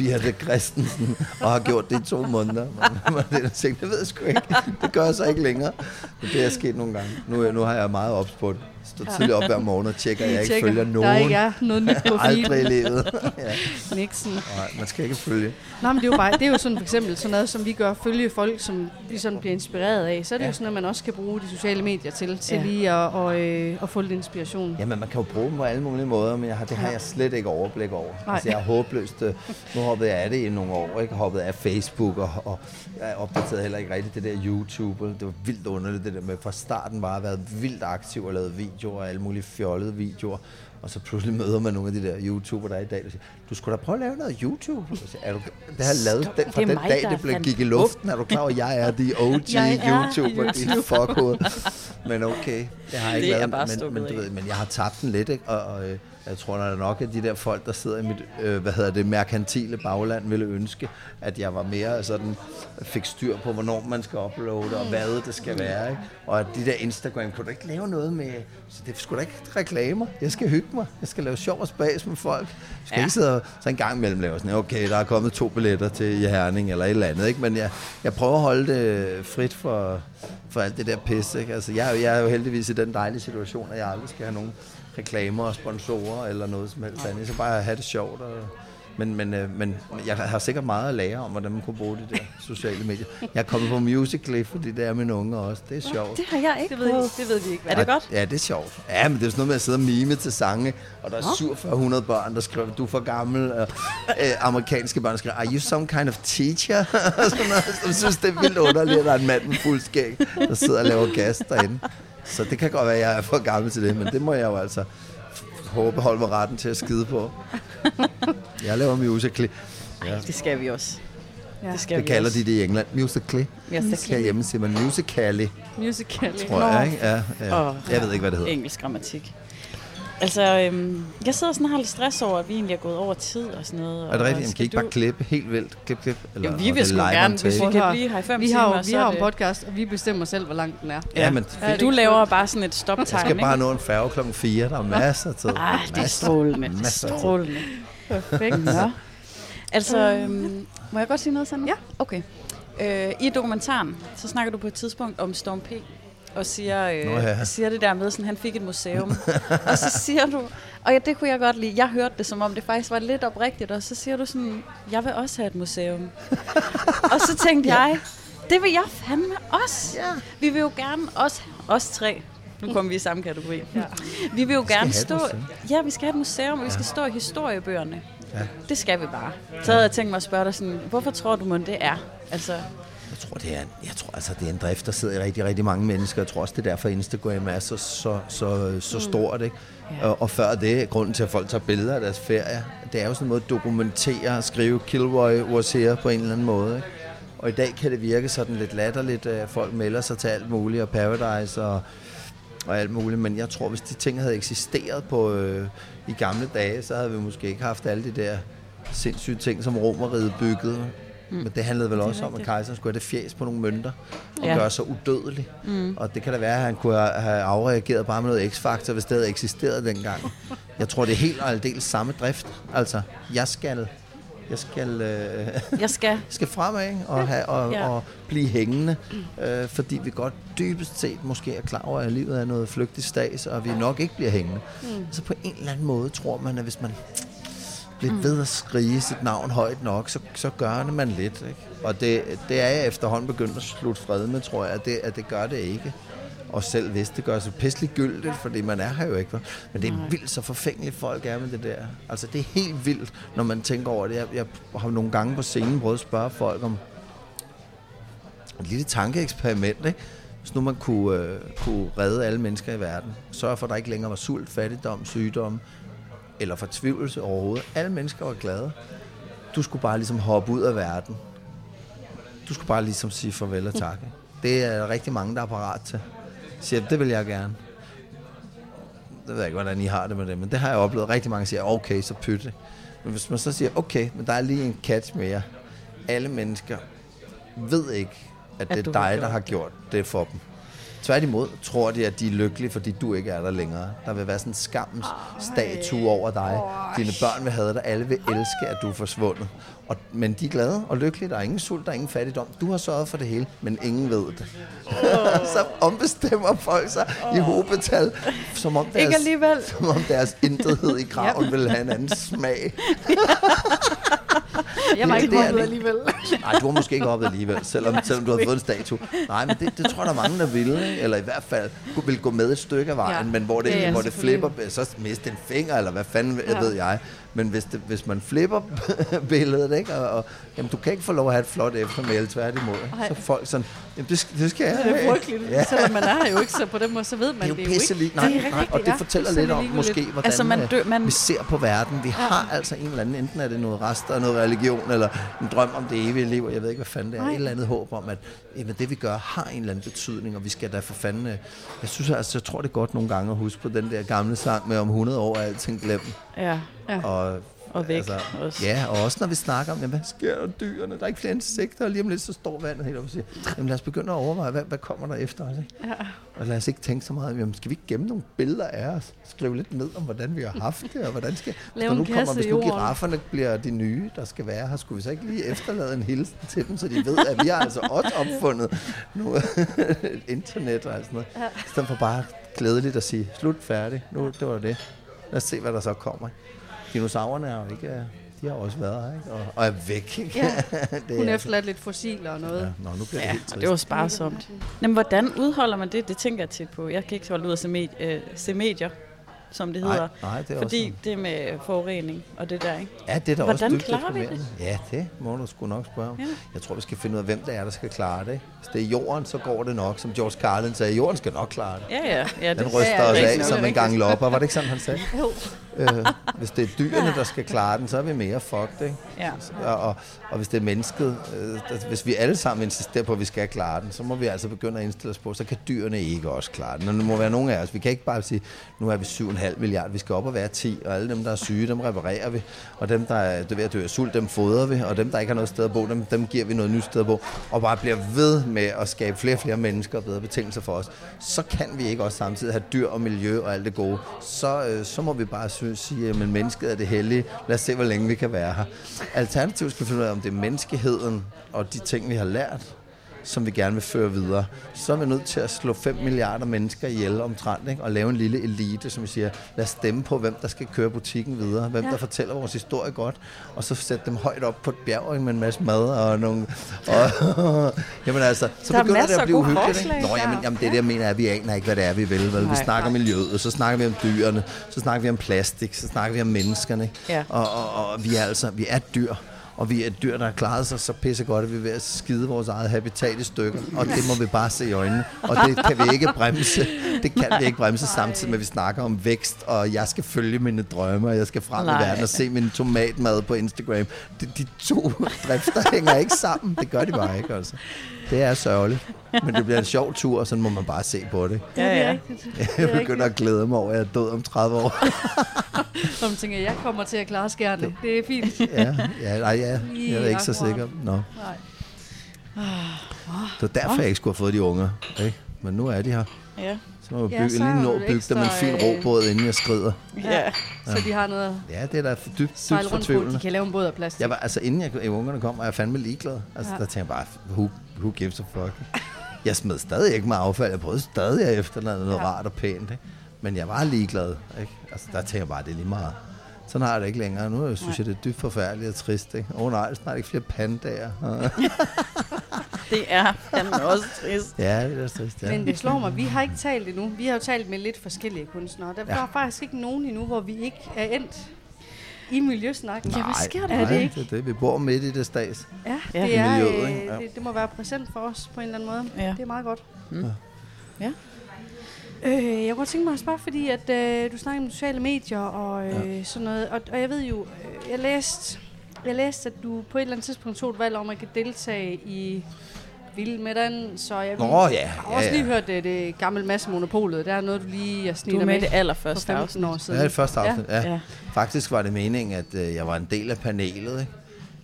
Birte Christensen, og har gjort det i to måneder? Men det, jeg tænkte, det ved jeg sgu ikke. Det gør jeg så ikke længere. Men det er sket nogle gange. Nu, nu har jeg meget ops på det. Står tidligt op hver morgen og tjekker, at jeg ikke følger Der nogen. ikke er noget nyt på Aldrig i livet. ja. Nixon. Nej, man skal ikke følge. Nå, men det er jo bare, det er jo sådan for eksempel sådan noget, som vi gør, følge folk, som vi sådan bliver inspireret af. Så er det ja. Jo sådan, at man også kan bruge de sociale medier til, til Ja. lige at, og, øh, at få lidt inspiration. Jamen, man kan jo bruge dem på alle mulige måder, men jeg har, det har jeg slet ikke overblik over. Nej. Altså, jeg er håbløst. øh, Nu hoppede jeg af det i nogle år, ikke? Hoppede af Facebook, og, og jeg opdaterede heller ikke rigtigt det der YouTube. og Det var vildt underligt, det der med fra starten bare at være vildt aktiv og lavet videoer og alle mulige fjollede videoer. Og så pludselig møder man nogle af de der YouTuber, der er i dag, der siger, du skulle da prøve at lave noget YouTube. Og siger, jeg, er du, det har jeg lavet den, fra den mig, dag, det blev, gik i luften. Er du klar over, at jeg er de OG Jeg er YouTuber, de fuckhoved. Men okay, det har jeg ikke Det lavet. men, men, du ved, men jeg har tabt den lidt, ikke? Og, og øh, jeg tror, er nok af de der folk, der sidder i mit, øh, hvad hedder det, merkantile bagland, ville ønske, at jeg var mere sådan, fik styr på, hvornår man skal uploade, og hvad det skal være, ikke? Og at de der Instagram, kunne du ikke lave noget med, så det sgu da ikke reklamer. Jeg skal hygge mig. Jeg skal lave sjov og spas med folk. Jeg skal Ja. ikke sidde og, så en gang imellem lave sådan, okay, der er kommet to billetter til Herning, eller et eller andet, ikke? Men jeg, jeg prøver at holde det frit for, for alt det der pis, ikke? Altså, jeg, er jeg er jo heldigvis i den dejlige situation, at jeg aldrig skal have nogen reklamer og sponsorer eller noget som helst andet. Så bare have det sjovt. Og, men, men, øh, men jeg har sikkert meget at lære om, hvordan man kunne bruge de der sociale medier. Jeg er kommet på Musical.ly, fordi det er mine unger også. Det er sjovt. Det har jeg ikke Det ved, prøvet. det ved vi ikke. Er det godt? Ja, det er sjovt. Ja, men det er sådan noget med at sidde og mime til sange, og der er 4700 børn, der skriver, du er for gammel, og øh, amerikanske børn skriver, are you some kind of teacher? sådan noget. Jeg synes, det er vildt underligt, at der er en mand med fuld skæg, der sidder og laver gas derinde. Så det kan godt være, at jeg er for gammel til det, men det må jeg jo altså forbeholde mig retten til at skide på. Jeg laver musical. Ja. Det skal vi også. Ja. Det skal Det vi kalder også. de det i England. Musical. Ja, det Her hjemme siger man musical, Musical. tror jeg. Ikke? Ja, ja. Åh. Jeg ved ikke, hvad det hedder. Engelsk grammatik. Altså, øhm, jeg sidder sådan og har lidt stress over, at vi egentlig er gået over tid og sådan noget. Er det rigtigt? Jamen, kan I ikke du- bare klippe helt vildt? Klip, klip. Eller, Jo, vi vil sgu gerne, hvis vi kan blive her i fem Vi timer, har, jo, så vi har jo en podcast, og vi bestemmer selv, hvor lang den er. Ja, men Ja, Du er laver bare sådan et stop jeg skal bare nå en færge klokken 4. Der er masser af tid. Ah, det er Masser. strålende. Det er Masser strålende. perfekt. Nå. Altså, øhm, må jeg godt sige noget, Sandra? Ja. Okay. Øh, I dokumentaren, så snakker du på et tidspunkt om Storm P. Og siger, øh, Nå ja. siger det der med, sådan, han fik et museum. og så siger du, og ja, det kunne jeg godt lide, jeg hørte det som om, det faktisk var lidt oprigtigt, og så siger du sådan, jeg vil også have et museum. og så tænkte jeg, det vil jeg fandme også. Ja. Vi vil jo gerne også, os tre, nu kommer vi i samme kategori. Ja. Vi vil jo skal gerne stå... Ja, vi skal have et museum, og vi skal stå i historiebøgerne. Ja. Det skal vi bare. Så havde jeg tænkt mig at spørge dig sådan, hvorfor tror du, man det er? Altså, tror, det er, en, jeg tror altså, det er en drift, der sidder i rigtig, rigtig mange mennesker. Jeg tror også, det er derfor, Instagram er så, så, så, så Mm. stort. Ikke? Ja. Og, og før det, grunden til, at folk tager billeder af deres ferie, det er jo sådan en måde at dokumentere og skrive Kilroy was here på en eller anden måde. Ikke? Og i dag kan det virke sådan lidt latterligt, at folk melder sig til alt muligt, og Paradise og, og alt muligt. Men jeg tror, hvis de ting havde eksisteret på øh, i gamle dage, så havde vi måske ikke haft alle de der sindssyge ting, som romeriet byggede. Mm. Men det handlede vel også om, at kejseren skulle have det fjæs på nogle mønter og Ja. gøre sig udødelig. Mm. Og det kan da være, at han kunne have afreageret bare med noget x-faktor, hvis det havde eksisteret dengang. Jeg tror, det er helt og aldeles samme drift. Altså, jeg skal, jeg skal, øh, jeg skal... skal fremad ikke? og, have, og, Ja. og blive hængende, øh, fordi vi godt dybest set måske er klar over, at livet er noget flygtigt stas, og vi nok ikke bliver hængende. Mm. Så på en eller anden måde tror man, at hvis man bliver mm. ved at skrige sit navn højt nok, så, så gør det man lidt. Ikke? Og det, det er jeg efterhånden begyndt at slutte fred med, tror jeg, at det, at det gør det ikke. Og selv hvis det gør sig pisselig gyldigt, fordi man er her jo ikke. Men det er vildt så forfængeligt folk er med det der. Altså det er helt vildt, når man tænker over det. Jeg, jeg har nogle gange på scenen prøvet at spørge folk om et lille tankeeksperiment, ikke? Hvis nu man kunne, øh, kunne redde alle mennesker i verden, sørge for, at der ikke længere var sult, fattigdom, sygdom eller fortvivlelse overhovedet. Alle mennesker var glade. Du skulle bare ligesom hoppe ud af verden. Du skulle bare ligesom sige farvel og tak. Det er rigtig mange, der er parat til. Siger, det vil jeg gerne. Jeg ved ikke, hvordan I har det med det, men det har jeg oplevet. Rigtig mange siger, okay, så pytte. Men hvis man så siger, okay, men der er lige en catch mere. Alle mennesker ved ikke, at, At det er dig, der har gjort det for dem. Tværtimod tror de, at de er lykkelige, fordi du ikke er der længere. Der vil være sådan en skammens statue over dig. Dine børn vil have dig. Alle vil elske, at du er forsvundet. Og, men de er glade og lykkelige. Der er ingen sult, der er ingen fattigdom. Du har sørget for det hele, men ingen ved det. så ombestemmer folk sig i hobetal, som om deres, Ikke som om deres intethed i graven vil have en anden smag. Jeg var ikke hoppet alligevel. Nej, du har måske ikke hoppet alligevel, selvom, selvom du har fået en statue. Nej, men det, det tror jeg, der er mange, der ville. Eller i hvert fald vil gå med et stykke af vejen, Ja. men hvor det, Ja, ja, hvor det flipper, så miste en finger, eller hvad fanden ja. ved jeg. Men hvis, det, hvis man flipper billedet, ikke? Og, og, jamen, du kan ikke få lov at have et flot eftermæle, tværtimod. Ej. Så folk sådan, jamen, det, skal- det skal jeg Det er frygteligt. Ja. Selvom man er her jo ikke, så på den måde, så ved man Det det, jo ikke. lige. Nej, Det er nej, rigtigt, og det ja. fortæller lidt om måske, hvordan Altså, man øh, dør- man- vi ser på verden. Vi har altså en eller anden, enten er det noget rester af noget religion, eller en drøm om det evige liv, og jeg ved ikke, hvad fanden det er. Nej. Et eller andet håb om, at jamen, det vi gør har en eller anden betydning, og vi skal da for fanden... øh, Jeg synes altså, jeg tror det er godt nogle gange at huske på den der gamle sang med om 100 år er alting glemt. Ja, Ja. Og, og væk også. Ja, og også når vi snakker om, jamen, hvad sker der dyrene? Der er ikke flere insekter, og lige om lidt så står vandet helt op og siger, jamen lad os begynde at overveje, hvad, hvad kommer der efter os? Ikke? Ja. Og lad os ikke tænke så meget, jamen, skal vi ikke gemme nogle billeder af os? Skrive lidt ned om, hvordan vi har haft det, og hvordan skal... der nu en kommer, kasse hvis nu girafferne bliver de nye, der skal være her, skulle vi så ikke lige efterlade en hilsen til dem, så de ved, at vi har altså også opfundet noget internet og sådan noget. Ja. I stedet for bare glædeligt at sige, slut, færdig, nu, det var det. Lad os se, hvad der så kommer. Dinosaurerne er jo ikke... øh, De har også været her, ikke? Og, og er væk, ikke? Ja. det Hun er efterladt lidt fossiler og noget. Ja, nå, nu bliver det Ja, helt og trist. det var sparsomt. Jamen, hvordan udholder man det? Det tænker jeg tit på. Jeg kan ikke holde ud at se, med, øh, se medier. Som det Nej, hedder. nej, det er fordi også det med forurening og det der, ikke? Ja, det er da også Hvordan dybt klarer vi deprimerende. Ja, det må du sgu nok spørge om. Ja. Jeg tror, vi skal finde ud af, hvem det er, der skal klare det. Hvis det er jorden, så går det nok. Som George Carlin sagde, jorden skal nok klare det. Ja, ja. ja Den det, ryster ja, os det er af som Det en gang lopper. Var det ikke sådan, han sagde? Jo. øh, hvis det er dyrene, der skal klare den, så er vi mere fucked, ikke? ja. Og, og, og hvis det er mennesket, øh, der, hvis vi alle sammen insisterer på, at vi skal klare den, så må vi altså begynde at indstille os på, så kan dyrene ikke også klare den. Og det må være nogle af os. Vi kan ikke bare sige, nu er vi 7,5 milliarder, vi skal op og være 10, og alle dem, der er syge, dem reparerer vi, og dem, der er ved at dø af sult, dem fodrer vi, og dem, der ikke har noget sted at bo, dem, dem giver vi noget nyt sted at bo, og bare bliver ved med at skabe flere og flere mennesker og bedre betingelser for os. Så kan vi ikke også samtidig have dyr og miljø og alt det gode. Så, øh, så må vi bare sy- sige, at mennesket er det hellige. Lad os se, hvor længe vi kan være her. Alternativt skal vi finde ud af, om det er menneskeheden og de ting, vi har lært, som vi gerne vil føre videre, så er vi nødt til at slå 5 milliarder mennesker ihjel omtrent, ikke? og lave en lille elite, som vi siger, lad os stemme på, hvem der skal køre butikken videre, hvem ja. der fortæller vores historie godt, og så sætte dem højt op på et bjerg ikke, med en masse mad og nogle... Og, jamen altså, så Der er begynder det at blive forslag Ikke? Nå, jamen, der. jamen, det er det, jeg mener, at vi aner ikke, hvad det er, vi vil. Vel? Vi snakker miljøet, så snakker vi om dyrene, så snakker vi om plastik, så snakker vi om menneskerne. Ikke? Ja. Og, og, og vi er altså, vi er dyr. Og vi er dyr, der har klaret sig så pissegodt, at vi er ved at skide vores eget habitat i stykker. Og det må vi bare se i øjnene. Og det kan vi ikke bremse. Det kan vi ikke bremse samtidig med, at vi snakker om vækst, og jeg skal følge mine drømme, og jeg skal frem Nej. i verden og se min tomatmad på Instagram. De, de to drifter hænger ikke sammen. Det gør de bare ikke, altså. Det er sørgeligt. Men det bliver en sjov tur, og sådan må man bare se på det. Ja, Ja, ja. Jeg er begynder at glæde mig over, at jeg er død om 30 år. rigtigt. Som tænker, jeg kommer til at klare skærne. Det er fint. Ja, ja, nej, ja. Jeg er ikke så sikker. Nå. Nej. Det var derfor, jeg ikke skulle have fået de unger. Ikke? Men nu er de her. Ja. Så må jeg Ja, bygge, så lige er nå at bygge dem en fin øh, robåd, inden jeg skrider. ja. Så de har noget Ja, det er da dybt, dybt fortvivlende. De kan lave en båd af plastik. Jeg var, altså, inden jeg, ungerne kom, var jeg fandme ligeglad. Altså, Ja. ja. der tænkte jeg bare, who gives a fuck? Jeg smed stadig ikke med affald. Jeg prøvede stadig at efterlade noget Ja. rart og pænt. Ikke? Men jeg var ligeglad. Ikke? Altså, der tænkte jeg bare, det er lige meget. Sådan har jeg det ikke længere. Nu synes jeg, det er dybt forfærdeligt og trist. Ikke? Åh oh, nej, snart ikke flere pandager. Det er fandme også trist. ja, det er trist. Ja. Men det slår mig, vi har ikke talt endnu. Vi har jo talt med lidt forskellige kunstnere. Der Ja. var faktisk ikke nogen endnu, hvor vi ikke er endt i miljøsnakken. Ja, hvad sker der? nej, Er det ikke? det er det. Vi bor midt i det stads. Ja, Ja. det, er, Miljøet, øh, ikke? Ja. det, det må være præsent for os på en eller anden måde. Ja. Det er meget godt. Mm. Ja. Øh, jeg kunne godt tænke mig at spørge, fordi at, øh, du snakker om sociale medier og øh, ja. sådan noget. Og, og jeg ved jo, øh, jeg læste, jeg læste, at du på et eller andet tidspunkt tog et valg om at kan deltage i Vild med den, så jeg, Nå, vil- ja, jeg har også ja, lige ja. hørt det, det gamle masse monopolet. Der er noget, du lige jeg Du snitter er med i med det for allerførste 15 afsnit. år siden. Ja, det første afsnit. Ja. Ja. ja. Faktisk var det meningen, at øh, jeg var en del af panelet. Ikke?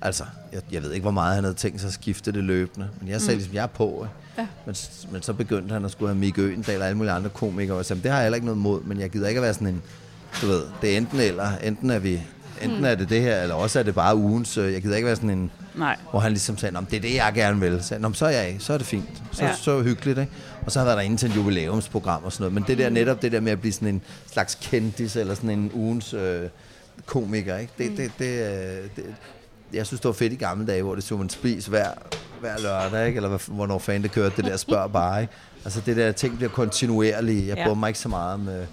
Altså, jeg, jeg ved ikke, hvor meget han havde tænkt sig at skifte det løbende. Men jeg sagde Mm. ligesom, jeg er på. Ikke? Ja. Men, men så begyndte han at skulle have Mikke Øgendal og alle mulige andre komikere. Og jeg sagde, det har jeg heller ikke noget mod, men jeg gider ikke at være sådan en, du ved, det er enten eller. Enten er vi Enten er det det her, eller også er det bare ugens. øh, Jeg gider ikke være sådan en, Nej. hvor han ligesom sagde, "Nå, men det er det, jeg gerne vil. Så, Nå, så er jeg. Så er det fint. Så, Ja. så det hyggeligt, ikke? Og så har jeg været derinde til en jubilæumsprogram og sådan noget. Men det der netop, det der med at blive sådan en slags kendis, eller sådan en ugens øh, komiker, ikke? Det, det, det, øh, det, jeg synes, det var fedt i gamle dage, hvor det så man spis hver, hver lørdag, ikke? Eller hvornår fanden det kørte, det der spørg bare, ikke? Altså det der ting bliver kontinuerlige. Jeg Ja. ja. mig ikke så meget med...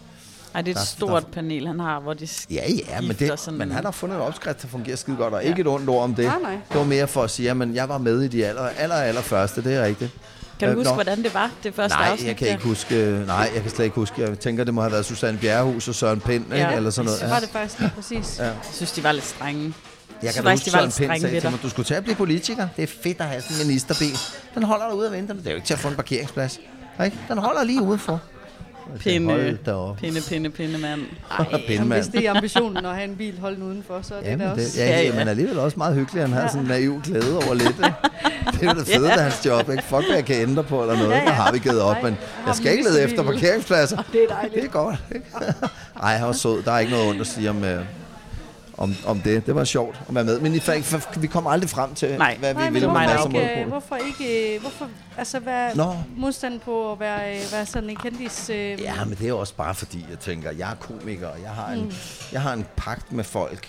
Ej, det er et Der- stort der- panel, han har, hvor de Ja, ja, men, det, sådan... men han har fundet en opskrift, der fungerer skide godt, og Ja. ikke et ondt ord om det. Nej, nej. Det var mere for at sige, at jeg var med i de aller, aller, aller første, det er rigtigt. Kan du Øh, huske, nå. hvordan det var, det første Nej, afsnit? jeg kan der? ikke huske. Nej, jeg kan slet ikke huske. Jeg tænker, det må have været Susanne Bjerrehus og Søren Pind, ikke? Ja, eller sådan noget. Så var det faktisk lige præcis. Ja. Jeg synes, de var lidt strenge. Jeg kan da faktisk, huske, de var Søren Pind strenge sagde til mig, du skulle tage at blive politiker. Det er fedt at have sådan en ministerbil. Den holder dig ude af vinteren. Det er jo ikke til at få en parkeringsplads. Ikke? Den holder lige udenfor. Sagde, Pinde, pinde, pinde, pinde, mand. Ej, Pindemand. hvis det er ambitionen at have en bil holdt udenfor, så er det Ja, da men, også... det, ja, Ja, ja, ja. men alligevel også meget hyggeligt, at han har sådan en naiv glæde over lidt. Ikke? Det er jo det fede af hans job. Ikke? Fuck, hvad jeg kan ændre på eller noget. Ja, Ja, ja. ja. har vi givet op, men jeg skal ikke lede efter parkeringspladser. Det er dejligt. Det er godt. Ikke? Ej, han var sød. Der er ikke noget ondt at sige om, øh, om, om det. Det var sjovt at være med. Men I, fa- vi kom aldrig frem til, Nej. hvad vi Nej, ville med som ikke, hvorfor ikke, øh, hvorfor, altså være Nå. modstand på at være, øh, være sådan en kendis? Øh, Ja, men det er jo også bare fordi, jeg tænker, jeg er komiker, og jeg har en, Mm. jeg har en pagt med folk,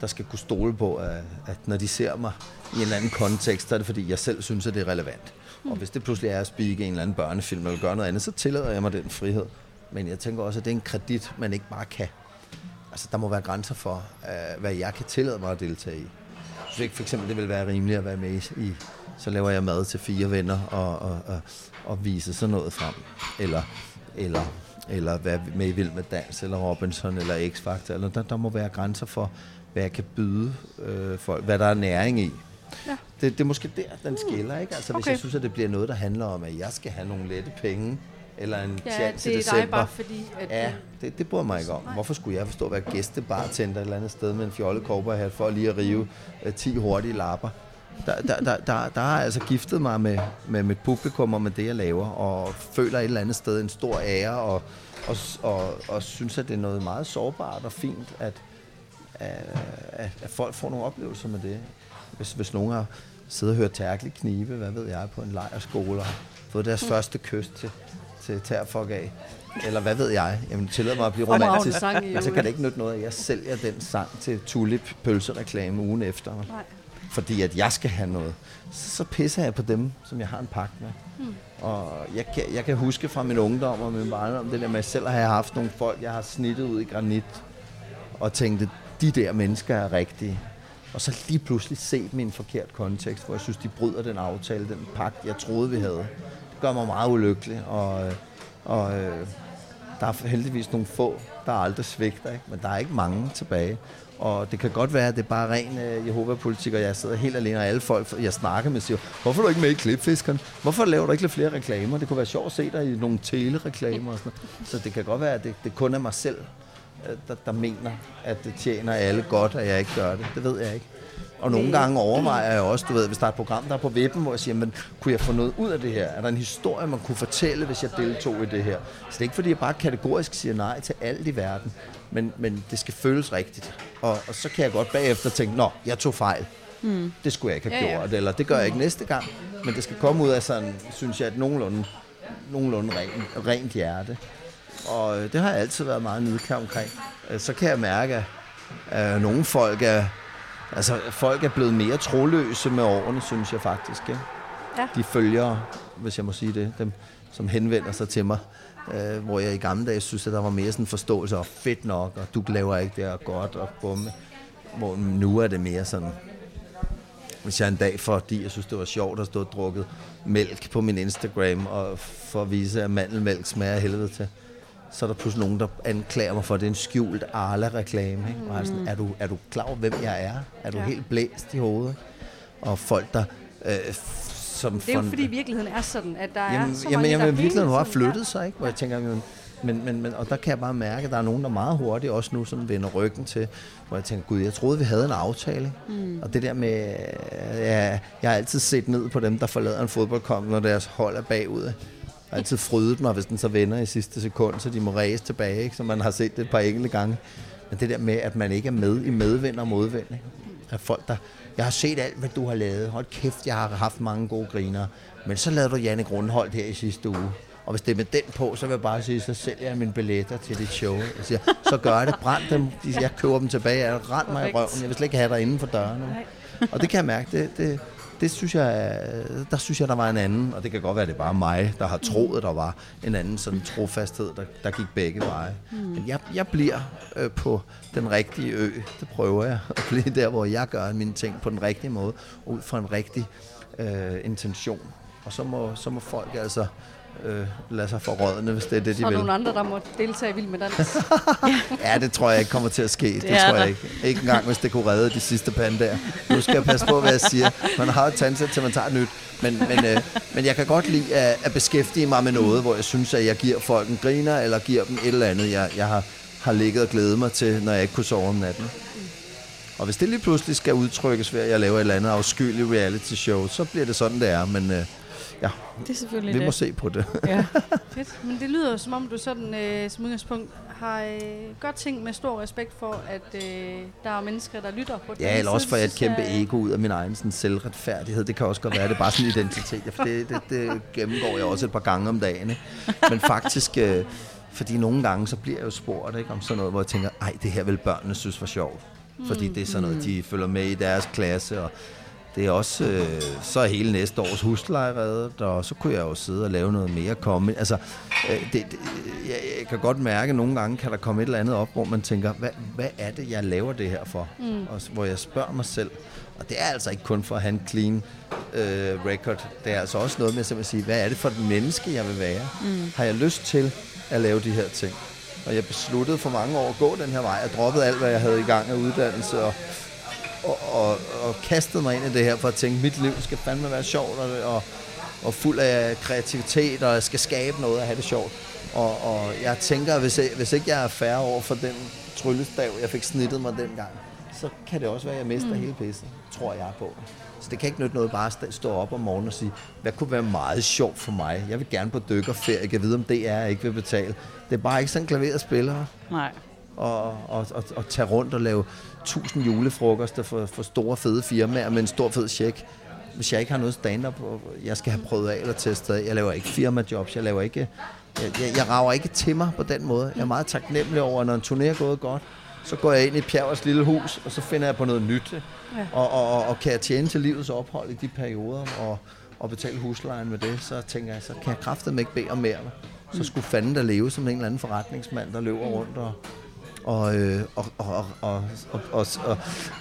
der skal kunne stole på, at, at når de ser mig i en eller anden kontekst, så er det fordi, jeg selv synes, at det er relevant. Mm. Og hvis det pludselig er at speake i en eller anden børnefilm eller gøre noget andet, så tillader jeg mig den frihed. Men jeg tænker også, at det er en kredit, man ikke bare kan. Altså, der må være grænser for, uh, hvad jeg kan tillade mig at deltage i. Jeg synes ikke for eksempel, det vil være rimeligt at være med i, så laver jeg mad til fire venner og, og, og, og vise sådan noget frem. Eller, eller, eller være med i Vild med Dans, eller Robinson, eller X-Factor. Eller der, der må være grænser for, hvad jeg kan byde øh, folk, hvad der er næring i. Ja. Det, det er måske der, den skiller, ikke? Altså, hvis Okay. jeg synes, at det bliver noget, der handler om, at jeg skal have nogle lette penge, eller en Ja, tjans til det er december. dig bare fordi, at Ja, øh, det, det bryder mig ikke om. Hvorfor skulle jeg forstå at være gæstebartender et eller andet sted med en fjollet cowboyhat for lige at rive øh, 10 hurtige lapper? Der, der, der, der, der har altså giftet mig med, med mit publikum og med det, jeg laver, og føler et eller andet sted en stor ære, og, og, og, og synes, at det er noget meget sårbart og fint, at, at, at folk får nogle oplevelser med det. Hvis, hvis nogen har siddet og hørt Terkel knibe, hvad ved jeg, på en lejrskole, og fået deres første kys til, til Terfok af, eller hvad ved jeg, jamen tillad mig at blive romantisk, men så øvrigt. kan det ikke nytte noget, at jeg sælger den sang til Tulip pølsereklame ugen efter. Nej. Fordi at jeg skal have noget. Så, så pisser jeg på dem, som jeg har en pagt med. Hmm. Og jeg kan, jeg kan huske fra min ungdom og min barndom, det der med, at selv har jeg haft nogle folk, jeg har snittet ud i granit, og tænkte, de der mennesker er rigtige. Og så lige pludselig se dem i en forkert kontekst, hvor jeg synes, de bryder den aftale, den pagt, jeg troede, vi havde. Gør mig meget ulykkelig, og, og øh, der er heldigvis nogle få, der aldrig svigter, ikke? men der er ikke mange tilbage. Og det kan godt være, at det er bare ren øh, Jehova-politik, og jeg sidder helt alene, og alle folk, jeg snakker med, siger, hvorfor er du ikke med i klipfiskeren? Hvorfor laver du ikke lidt flere reklamer? Det kunne være sjovt at se dig i nogle telereklamer og sådan noget. Så det kan godt være, at det, det kun er mig selv, øh, der, der mener, at det tjener alle godt, at jeg ikke gør det. Det ved jeg ikke. Og nogle gange overvejer jeg også, du ved, hvis der er et program, der er på vippen, hvor jeg siger, men kunne jeg få noget ud af det her? Er der en historie, man kunne fortælle, hvis jeg deltog i det her? Så det er ikke, fordi jeg bare kategorisk siger nej til alt i verden, men, men det skal føles rigtigt. Og, og så kan jeg godt bagefter tænke, nå, jeg tog fejl. Mm. Det skulle jeg ikke have Ja, ja, gjort, eller det gør jeg ikke næste gang. Men det skal komme ud af sådan, synes jeg, et nogenlunde, nogenlunde rent, rent hjerte. Og øh, det har jeg altid været meget nidkær omkring. Øh, Så kan jeg mærke, at øh, nogle folk er, altså, folk er blevet mere troløse med årene, synes jeg faktisk. Ja? Ja. De følgere, hvis jeg må sige det, dem, som henvender sig til mig, øh, hvor jeg i gamle dage synes, at der var mere sådan forståelse og fedt nok, og du laver ikke det og godt og bumme. Hvor nu er det mere sådan, hvis jeg en dag, fordi jeg synes, det var sjovt at stå og drukket mælk på min Instagram, og for at vise, at mandelmælk smager helvede til, så er der pludselig nogen, der anklager mig for, at det er en skjult Arla-reklame. Ikke? Og er, sådan, er, du, er du klar over, hvem jeg er? Er du Ja. ja. helt blæst i hovedet? ikke? Og folk, der... Øh, som Det er jo for- fordi virkeligheden er sådan, at der er Jamen, så jamen, mange, jamen der virkelig hele har flyttet sig, ikke? Hvor jeg tænker, jamen, men, men, men, og der kan jeg bare mærke, at der er nogen, der meget hurtigt også nu sådan vender ryggen til, hvor jeg tænker, gud, jeg troede, vi havde en aftale. Mm. Og det der med, ja, jeg har altid set ned på dem, der forlader en fodboldkamp, når deres hold er bagud. Har altid frydet mig, hvis den så vender i sidste sekund, så de må ræse tilbage, ikke? så man har set det et par enkelte gange. Men det der med, at man ikke er med i medvind og modvind, ikke? at folk, der, jeg har set alt, hvad du har lavet. Hold kæft, jeg har haft mange gode griner. Men så lavede du Janne Grundholdt her i sidste uge. Og hvis det er med den på, så vil jeg bare sige, så sælger jeg mine billetter til dit show. Jeg siger, så gør jeg det. Brænd dem. Jeg køber dem tilbage. Jeg rend mig i røven. Jeg vil slet ikke have dig inden for døren. Og det kan jeg mærke. Det, det, det synes jeg, der synes jeg, der var en anden, og det kan godt være, det er bare mig, der har troet, at der var en anden sådan trofasthed, der, der gik begge veje. Mm. Men jeg, jeg bliver øh, på den rigtige ø, det prøver jeg, at blive der, hvor jeg gør mine ting på den rigtige måde, ud fra en rigtig øh, intention. Og så må, så må folk altså øh, lade sig forrådne, hvis det er det, de Så vil. nogle andre, der må deltage i Vild med Dans. Ja, det tror jeg ikke kommer til at ske. Det, det tror der. jeg ikke. Ikke engang, hvis det kunne redde de sidste pandaer. Nu skal jeg passe på, hvad jeg siger. Man har et tandsæt, til man tager et nyt. Men, men, øh, men jeg kan godt lide at, at beskæftige mig med noget, hvor jeg synes, at jeg giver folk en griner, eller giver dem et eller andet, jeg, jeg har, har ligget og glædet mig til, når jeg ikke kunne sove om natten. Og hvis det lige pludselig skal udtrykkes ved, at jeg laver et eller andet afskyeligt reality show, så bliver det sådan, det er. Men øh, ja, Det er selvfølgelig vi det. må se på det. Ja. Fedt. Men det lyder som om du sådan øh, som udgangspunkt har øh, godt ting med stor respekt for, at øh, der er mennesker, der lytter på den Ja, eller også får jeg et synes jeg- kæmpe ego ud af min egen sådan, selvretfærdighed. Det kan også godt være, det er bare sådan en identitet. Ja, For det, det, det gennemgår jeg også et par gange om dagen. Ikke? Men faktisk, øh, fordi nogle gange, så bliver jeg jo spurgt ikke, om sådan noget, hvor jeg tænker, ej, det her vil børnene synes var sjovt. Fordi det er sådan noget, de følger med i deres klasse, og det er også, øh, så er hele næste års husleje reddet, og så kunne jeg jo sidde og lave noget mere komme. Altså, øh, det, det, jeg, jeg kan godt mærke, at nogle gange kan der komme et eller andet op, hvor man tænker, hvad, hvad er det, jeg laver det her for? Mm. Og hvor jeg spørger mig selv, og det er altså ikke kun for at have en clean øh, record, det er altså også noget med at sige, hvad er det for et menneske, jeg vil være? Mm. Har jeg lyst til at lave de her ting? Og jeg besluttede for mange år at gå den her vej. Jeg droppede alt, hvad jeg havde i gang af uddannelse, og og, og, og kastede mig ind i det her for at tænke, mit liv skal fandme være sjovt og, og, og fuld af kreativitet, og jeg skal skabe noget og have det sjovt. Og, og jeg tænker, at hvis, jeg, hvis ikke jeg er færre over for den tryllestav, jeg fik snittet mig dengang, så kan det også være, at jeg mister mm. hele pisset, tror jeg på. Så det kan ikke nytte noget bare at stå op om morgenen og sige, hvad kunne være meget sjovt for mig? Jeg vil gerne på dykkerferie, jeg kan vide, om det er, jeg ikke vil betale. Det er bare ikke sådan klaveret spiller Nej. Og, og, og, og tage rundt og lave tusind julefrokoster for, for store fede firmaer med en stor fed check. Hvis jeg ikke har noget stand-up, og jeg skal have prøvet af eller testet af. Jeg laver ikke firmajobs, jeg laver ikke... Jeg, jeg, jeg rager ikke til mig på den måde. Jeg er meget taknemmelig over, at når en turné er gået godt, så går jeg ind i Pjervers lille hus, og så finder jeg på noget nyt. Ja. Og, og, og, og kan jeg tjene til livets ophold i de perioder, og, og betale huslejen med det, så tænker jeg, så kan jeg kraftedeme ikke bede om mere. Så skulle fanden der leve som en eller anden forretningsmand, der løber rundt og, og, øh, og, og, og, og, og, og, og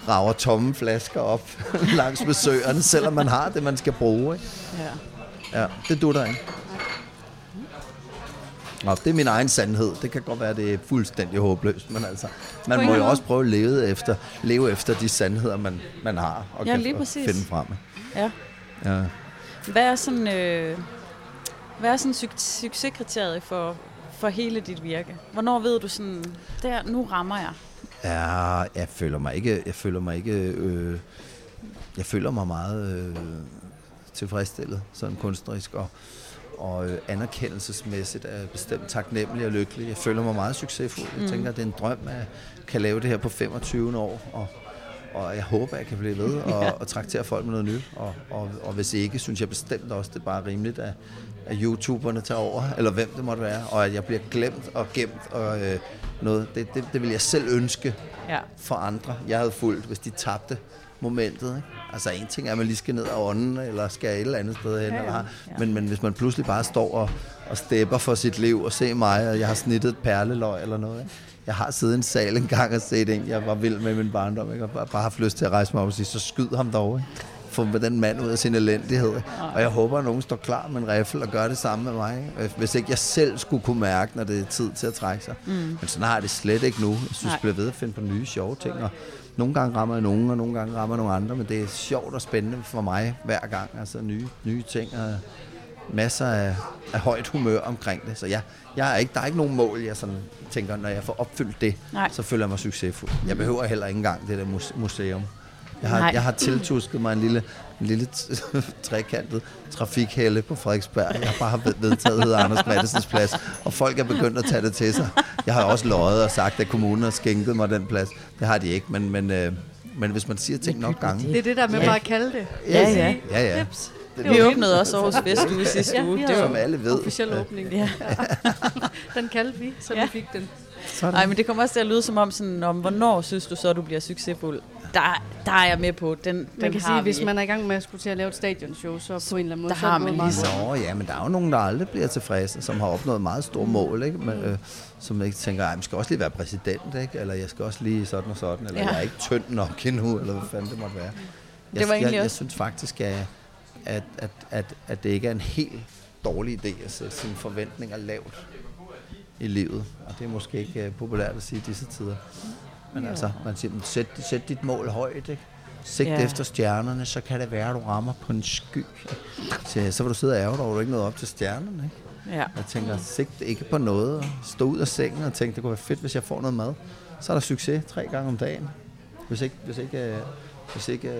rager tomme flasker op langs med søerne, selvom man har det, man skal bruge. Ikke? Ja. Ja, det du der ikke. Nå, det er min egen sandhed. Det kan godt være, det er fuldstændig håbløst, men altså, man må jo også prøve at leve efter, leve efter de sandheder, man, man har, og Ja, kan lige præcis. finde frem. ja. Ja. Hvad er sådan, øh, hvad er sådan suc- succeskriteriet for, for hele dit virke? Hvornår ved du sådan, der, nu rammer jeg? Ja, jeg føler mig ikke, jeg føler mig ikke, øh, jeg føler mig meget øh, tilfredsstillet, sådan kunstnerisk, og, og øh, anerkendelsesmæssigt er jeg bestemt taknemmelig og lykkelig. Jeg føler mig meget succesfuld. Jeg tænker, at det er en drøm, at jeg kan lave det her på 25 år, og, og jeg håber, at jeg kan blive ved og, og traktere folk med noget nyt. Og, og, og hvis ikke, synes jeg bestemt også, det er bare rimeligt, at, at YouTuberne tager over, eller hvem det måtte være, og at jeg bliver glemt og gemt og øh, noget. Det, det, det vil jeg selv ønske Ja. for andre, jeg havde fulgt, hvis de tabte momentet. Ikke? Altså en ting er, at man lige skal ned af ånden, eller skal et eller andet sted hen. Ja, eller. Ja. Men, men hvis man pludselig bare står og, og stepper for sit liv, og se mig, og jeg har snittet et perleløg eller noget. Ikke? Jeg har siddet i en sal en gang og set en, jeg var vild med min barndom, ikke? og bare, bare haft lyst til at rejse mig op og sige, så skyd ham dog. Ikke? Få den mand ud af sin elendighed. Og jeg håber, at nogen står klar med en riffel og gør det samme med mig. Ikke? Hvis ikke jeg selv skulle kunne mærke, når det er tid til at trække sig. Mm. Men sådan har jeg det slet ikke nu. Jeg synes, Nej. jeg bliver ved at finde på nye sjove ting. Og nogle gange rammer jeg nogen, og nogle gange rammer nogle andre. Men det er sjovt og spændende for mig hver gang. Altså nye, nye ting og masser af, af højt humør omkring det. Så jeg, jeg er ikke, der er ikke nogen mål, jeg sådan tænker, når jeg får opfyldt det, Nej. så føler jeg mig succesfuld. Jeg behøver heller ikke engang det der muse- museum. Jeg har, Nej. jeg har tiltusket mig en lille, en lille t- trekantet trafikhælde på Frederiksberg. Jeg har bare ved- vedtaget, hedder Anders Mattesens plads, og folk er begyndt at tage det til sig. Jeg har også løjet og sagt, at kommunen har skænket mig den plads. Det har de ikke, men, men, øh, men hvis man siger ting nok gange... Det er det der med Ja. bare at kalde det. Ja, ja. Ja, ja. Det Vi åbnede også Aarhus Festuge sidste Ja, uge. vi Det var, Som alle ved. Officiel åbning. ja. Den kaldte vi, så Ja. vi fik den. Sådan. Ej, men det kommer også til at lyde som om, sådan, om hvornår synes du så, du bliver succesfuld? Der, der er jeg med på. Den, Man den kan har sige, vi. hvis man er i gang med at skulle til at lave et stadionshow, så på en eller anden måde, Der så er har man lige meget godt. Nå, ja, men der er jo nogen, der aldrig bliver tilfredse, som har opnået meget store mål, ikke? Men, øh, som ikke tænker, at jeg skal også lige være præsident, ikke? eller jeg skal også lige sådan og sådan, eller Ja. jeg er ikke tynd nok endnu, eller hvad fanden det måtte være. Jeg, Det var jeg, jeg synes faktisk, at, at, at, at, at det ikke er en helt dårlig idé at sætte sine forventninger lavt i livet. Og det er måske ikke uh, populært at sige i disse tider. Men Jo. altså, man siger, sæt, sæt dit mål højt, ikke? Sigt Ja. efter stjernerne, så kan det være, at du rammer på en sky. Så, så vil du sidde og ærge dig du ikke nåede op til stjernerne, ikke? Ja. Jeg tænker, sigt ikke på noget. og Stå ud af sengen og tænke, det kunne være fedt, hvis jeg får noget mad. Så er der succes tre gange om dagen. Hvis ikke, hvis ikke, øh, hvis ikke øh,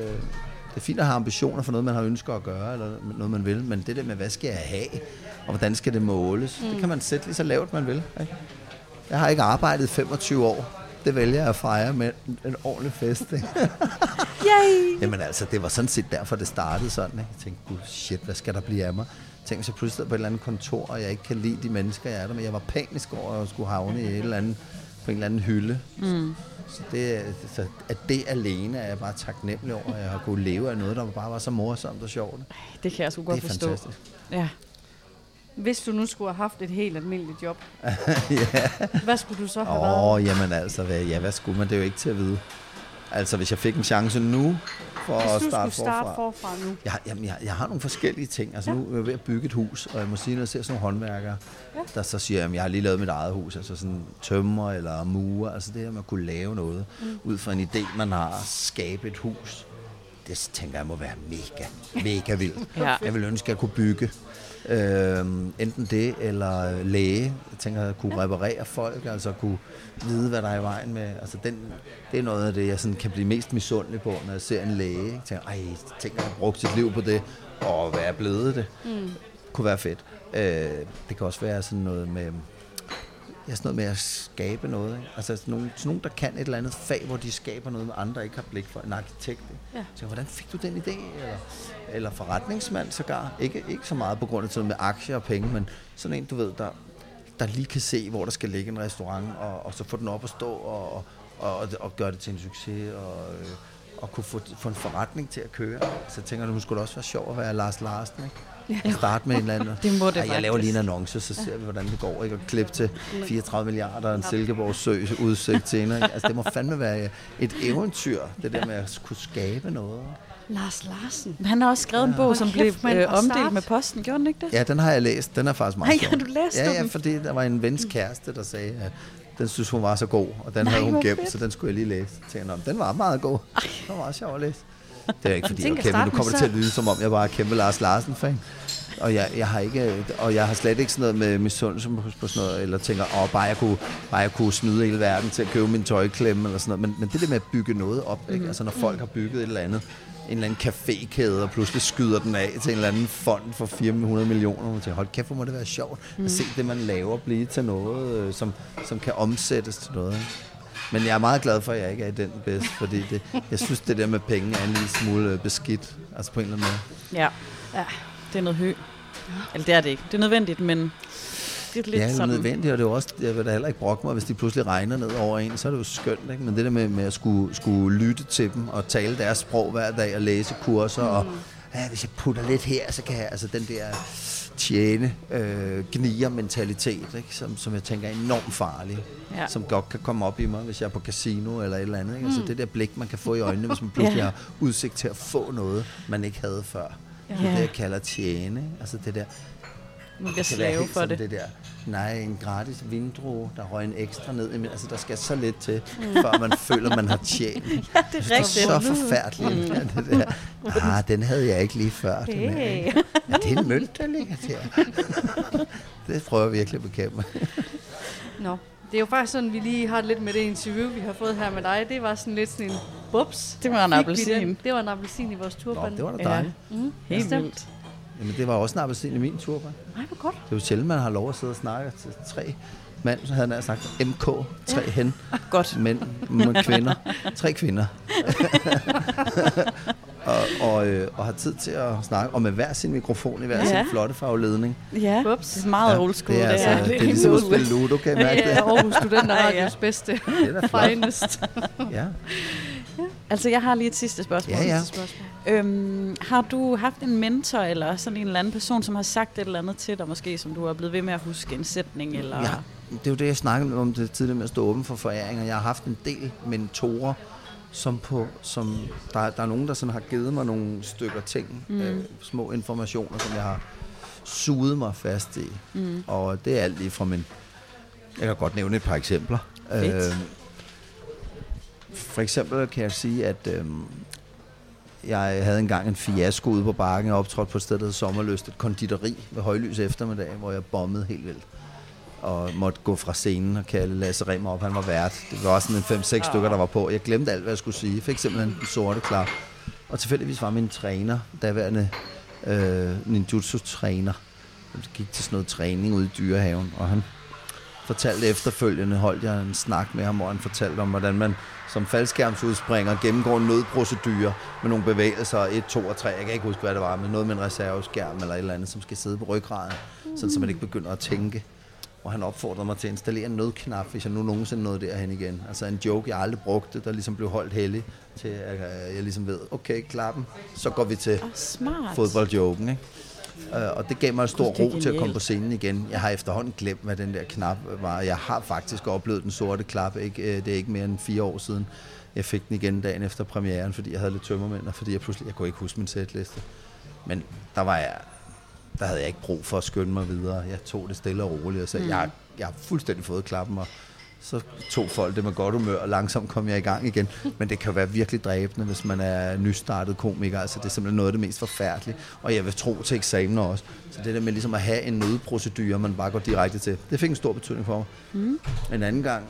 det er fint at have ambitioner for noget, man har ønsker at gøre, eller noget, man vil, men det der med, hvad skal jeg have, og hvordan skal det måles, mm. det kan man sætte lige så lavt, man vil. Ikke? Jeg har ikke arbejdet i 25 år. Det vælger jeg at fejre med en, en ordentlig fest. Ikke? Yay! Jamen altså, det var sådan set derfor, det startede sådan. Ikke? Jeg tænkte, gud shit, hvad skal der blive af mig? Tænk, hvis jeg pludselig på et eller andet kontor, og jeg ikke kan lide de mennesker, jeg er der med. Jeg var panisk over at skulle havne i et eller andet, på en eller anden hylde. Mm. Så det, så at det alene er jeg bare taknemmelig over, at jeg har kunnet leve af noget, der bare var så morsomt og sjovt. Det kan jeg sgu Det godt er forstå. fantastisk. Ja. Hvis du nu skulle have haft et helt almindeligt job, ja. hvad skulle du så have Åh, været? oh, jamen altså, hvad, ja, hvad skulle man? Det er jo ikke til at vide. Altså, hvis jeg fik en chance nu for Hvis at du starte skulle starte forfra. forfra nu. Jeg, har- jamen, jeg, jeg har nogle forskellige ting. Altså, nu er jeg ved at bygge et hus, og jeg må sige, når jeg ser sådan nogle håndværkere, Ja. der så siger, at jeg har lige lavet mit eget hus, altså sådan tømmer eller murer, altså det her med at kunne lave noget, mm. ud fra en idé, man har, skabe et hus, det tænker jeg må være mega, mega vildt. Ja. Jeg vil ønske, at jeg kunne bygge øhm, enten det eller læge. Jeg tænker, at kunne reparere folk, altså kunne vide, hvad der er i vejen med. Altså den, det er noget af det, jeg sådan kan blive mest misundelig på, når jeg ser en læge. Jeg tænker, ej, tænk, at jeg har brugt sit liv på det, og hvad er blevet det? Mm. Kunne være fedt. Øh, det kan også være sådan noget med, ja, sådan noget med at skabe noget. Ikke? Altså sådan nogle, sådan nogle, der kan et eller andet fag, hvor de skaber noget, andre ikke har blik for. En arkitekt. Ikke? Ja. Så hvordan fik du den idé? Eller, eller forretningsmand sågar. Ikke, ikke så meget på grund af sådan med aktier og penge, men sådan en, du ved, der, der lige kan se, hvor der skal ligge en restaurant, og, og så få den op at stå og, og, og, og gøre det til en succes, og, øh, og kunne få, få en forretning til at køre. Så jeg tænker, det skulle også være sjovt at være Lars Larsen, ikke? Ja. Starte med en eller anden. Det må det Ej, jeg laver faktisk. lige en annonce, så ser vi, hvordan det går. Ikke? Og klip til 34 milliarder og en Silkeborg sø udsigt til. Ikke? Altså, det må fandme være et eventyr, det der med at kunne skabe noget. Lars Larsen. Han har også skrevet en bog, som kæft, blev øh, at omdelt med posten. Gjorde den ikke det? Ja, den har jeg læst. Den er faktisk meget Ej, har du læst Ja, ja, fordi der var en vens kæreste, der sagde, at den synes, hun var så god, og den Nej, havde hun gemt, fedt. så den skulle jeg lige læse. Tænkte jeg, "Nå, den var meget god. Den var meget sjov at læse. Det er ikke fordi, tænker er kæmpe. Nu kommer det til at lyde, som om jeg bare er kæmpe Lars Larsen-fan. Og jeg, jeg, har ikke, og jeg har slet ikke sådan noget med misundelse på på sådan noget, eller tænker, åh, bare jeg, kunne, bare jeg kunne snyde hele verden til at købe min tøjklemme, eller sådan noget. Men, men det der med at bygge noget op, ikke? altså når folk har bygget et eller andet, en eller anden cafékæde, og pludselig skyder den af til en eller anden fond for 400 millioner, og tænker, hold kæft, hvor må det være sjovt Mhm. at se det, man laver, blive til noget, øh, som, som kan omsættes til noget. ikke? Men jeg er meget glad for, at jeg ikke er i den bedst, fordi det, jeg synes, det der med penge er en lille smule øh, beskidt, altså på en eller anden måde. Ja. Ja. Det er noget hø. Eller det er det ikke. Det er nødvendigt, men lidt det er nødvendigt, og det er også, jeg vil da heller ikke brokke mig, hvis de pludselig regner ned over en, så er det jo skønt, ikke? Men det der med, med at skulle, skulle lytte til dem, og tale deres sprog hver dag, og læse kurser, mm. og ja, hvis jeg putter lidt her, så kan jeg, altså den der tjene, øh, gnier mentalitet, ikke? Som, som jeg tænker er enormt farlig, Ja. ja. som godt kan komme op i mig, hvis jeg er på casino eller et eller andet. Ikke? Altså det der blik, man kan få i øjnene, hvis man pludselig Ja. har udsigt til at få noget, man ikke havde før. Ja. Det Ja. er det, jeg kalder tjene, altså det der, Man bliver slave for det. det der. Nej, en gratis vindrue, der røg en ekstra ned. i- Altså, der skal så lidt til, før man føler, man har tjent. Ja, det er Det er rigtigt. så forfærdeligt. Ja, det der. Ah, den havde jeg ikke lige før. Den her, ikke? ja, det er en mønt, der ligger der. det prøver jeg virkelig at bekæmpe. Nå, det er jo faktisk sådan, vi lige har lidt med det interview, vi har fået her med dig. Det var sådan lidt sådan en bubs. Det var en appelsin. den? Det var en appelsin i vores Nå, turban. det var da Ja. dejligt. Mm, Helt vildt. Jamen, det var også en appelsin i min turban. Nej, hvor godt. Det er jo sjældent, man har lov at sidde og snakke til tre mand, så havde han sagt MK, tre hen, Godt. mænd, kvinder, tre kvinder. og, og, øh, og har tid til at snakke, og med hver sin mikrofon i hver Ja. sin flotte farveledning. Ja, Bubs. det er meget old school. det er, altså, her. det er ligesom at spille Ludo, kan jeg mærke Ja, det? Aarhus Studenter Ja. Radios bedste. Det er da flot. Finest. Ja. Altså, jeg har lige et sidste spørgsmål. Ja, ja. Sidste spørgsmål. Øhm, har du haft en mentor eller sådan en eller anden person, som har sagt et eller andet til dig, måske, som du er blevet ved med at huske en sætning? Eller? Ja, det er jo det, jeg snakkede om det tidligere med at stå åben for foræringer. Jeg har haft en del mentorer, som på, som der, der er nogen, der sådan har givet mig nogle stykker ting, mm. øh, små informationer, som jeg har suget mig fast i. Mm. Og det er alt lige fra min... Jeg kan godt nævne et par eksempler. Fedt. For eksempel kan jeg sige, at øh, jeg havde engang en fiasko ude på bakken. Jeg optrådte på et sted, der hed Sommerløst, et konditori ved højlys eftermiddag, hvor jeg bombede helt vildt og måtte gå fra scenen og kalde Lasse Remmer op. Han var vært. Det var også sådan en 5-6 stykker, der var på. Jeg glemte alt, hvad jeg skulle sige. Fik simpelthen den sorte klar. Og tilfældigvis var min træner, daværende øh, ninjutsu-træner. Gik til sådan noget træning ude i dyrehaven, og han fortalte efterfølgende, holdt jeg en snak med ham, hvor han fortalte om, hvordan man som faldskærmsudspringer gennemgår en nødprocedure med nogle bevægelser, 1, 2 og 3, jeg kan ikke huske, hvad det var, men noget med en reserveskærm eller et eller andet, som skal sidde på ryggraden, sådan så man ikke begynder at tænke. hvor han opfordrede mig til at installere en nødknap, hvis jeg nu nogensinde nåede derhen igen. Altså en joke, jeg aldrig brugte, der ligesom blev holdt heldig til, at jeg ligesom ved, okay, klappen, så går vi til Oh, fodboldjoken, ikke? Uh, og det gav mig stor ro til at komme på scenen igen. Jeg har efterhånden glemt, hvad den der knap var. Jeg har faktisk oplevet den sorte klap. Ikke? Øh, Det er ikke mere end fire år siden. Jeg fik den igen dagen efter premieren, fordi jeg havde lidt tømmermænd, og fordi jeg pludselig jeg kunne ikke huske min sætliste. Men der var jeg, der havde jeg ikke brug for at skynde mig videre. Jeg tog det stille og roligt og sagde, mm. jeg, jeg har fuldstændig fået klappen, og så tog folk det med godt humør, og langsomt kom jeg i gang igen. Men det kan være virkelig dræbende, hvis man er nystartet komiker. Altså, det er simpelthen noget af det mest forfærdelige. Og jeg vil tro til eksamener også. Så det der med ligesom at have en nødprocedure, man bare går direkte til, det fik en stor betydning for mig. Mm. En anden gang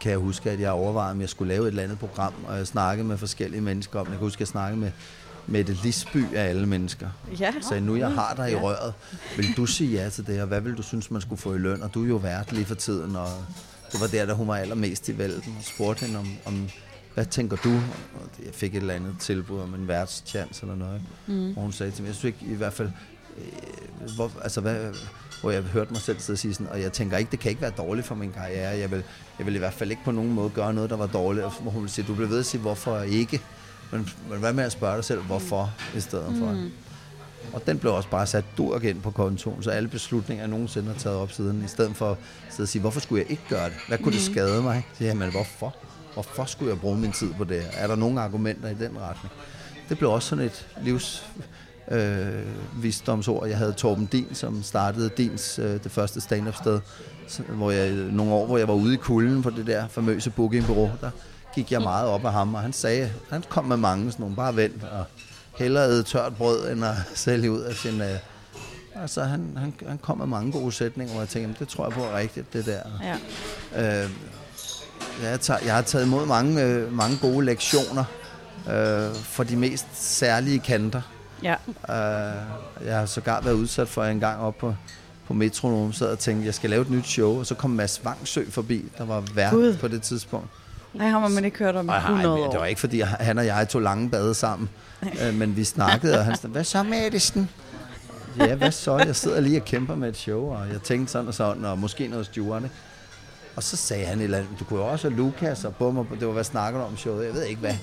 kan jeg huske, at jeg overvejede, om jeg skulle lave et eller andet program, og jeg snakkede med forskellige mennesker om. Jeg kan huske, at jeg snakkede med Mette Lisby af alle mennesker. Ja. Så nu jeg har dig i røret, vil du sige ja til det, og hvad vil du synes, man skulle få i løn? Og du er jo vært lige for tiden, og det var der, da hun var allermest i vælten, og spurgte hende om, om hvad tænker du? Og jeg fik et eller andet tilbud om en værtschance eller noget. Mm. Og hun sagde til mig, jeg synes ikke i hvert fald, øh, hvor, altså hvad, hvor jeg hørte mig selv sidde og sige sådan, og jeg tænker ikke, det kan ikke være dårligt for min karriere. Jeg vil, jeg vil i hvert fald ikke på nogen måde gøre noget, der var dårligt. Og hun vil sige, du bliver ved at sige, hvorfor ikke? Men, men hvad med at spørge dig selv, hvorfor i stedet for? Mm. Og den blev også bare sat dur igen på kontoen, så alle beslutninger, jeg nogensinde har taget op siden, i stedet for at sidde og sige, hvorfor skulle jeg ikke gøre det? Hvad kunne det skade mig? Så siger jeg, men hvorfor? Hvorfor skulle jeg bruge min tid på det? Er der nogle argumenter i den retning? Det blev også sådan et livs øh, visdomsord. Jeg havde Torben Din, som startede Dins, øh, det første stand-up sted, hvor jeg, nogle år, hvor jeg var ude i kulden på det der famøse bookingbureau, der gik jeg meget op af ham, og han sagde, han kom med mange sådan nogle, bare vent, og hellere æde tørt brød, end at sælge ud af sin... Øh, altså, han, han, han kom med mange gode sætninger, hvor jeg tænkte, "Jamen, det tror jeg på er rigtigt, det der. Ja. Øh, jeg, tager, jeg har taget imod mange, øh, mange gode lektioner øh, for de mest særlige kanter. Ja. Øh, jeg har sågar været udsat for en gang op på, på Metronom, sad og tænkte, jeg skal lave et nyt show, og så kom Mads Vangsø forbi, der var vært på det tidspunkt. Nej, har man ikke hørt om i Og 100 nej, år. det var ikke, fordi han og jeg tog lange bade sammen, øh, men vi snakkede, og han sagde, hvad så Madison? Ja, hvad så? Jeg sidder lige og kæmper med et show, og jeg tænkte sådan og sådan, og måske noget Stuart, ikke? Og så sagde han et eller andet, du kunne jo også have Lukas og bum, og det var, hvad snakker du om showet? Jeg ved ikke hvad.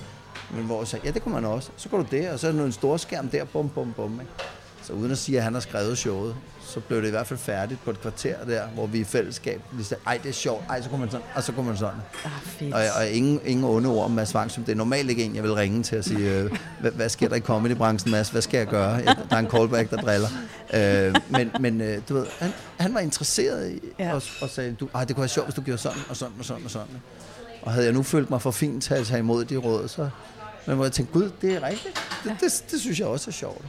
Men hvor jeg sagde, ja, det kunne man også. Så går du der, og så er der en stor skærm der, bum, bum, bum. Ikke? Så uden at sige, at han har skrevet showet, så blev det i hvert fald færdigt på et kvarter der, hvor vi i fællesskab lige sagde, ej, det er sjovt, ej, så kunne man sådan, og så kunne man sådan. Ah. Og, og ingen, ingen onde ord om Mads Wang, som det er normalt ikke en, jeg vil ringe til at sige, øh, hvad, hvad sker der i comedybranchen, Mads? Hvad skal jeg gøre? Jeg, der er en callback, der driller. Øh, men men øh, du ved, han, han var interesseret i, Ja. ja. og, og sagde, du, ej, det kunne være sjovt, hvis du gjorde sådan, og sådan, og sådan, og sådan. Og havde jeg nu følt mig for fint til at tage imod de råd, så men hvor jeg tænkte, gud, det er rigtigt. Det, det, det synes jeg også er sjovt.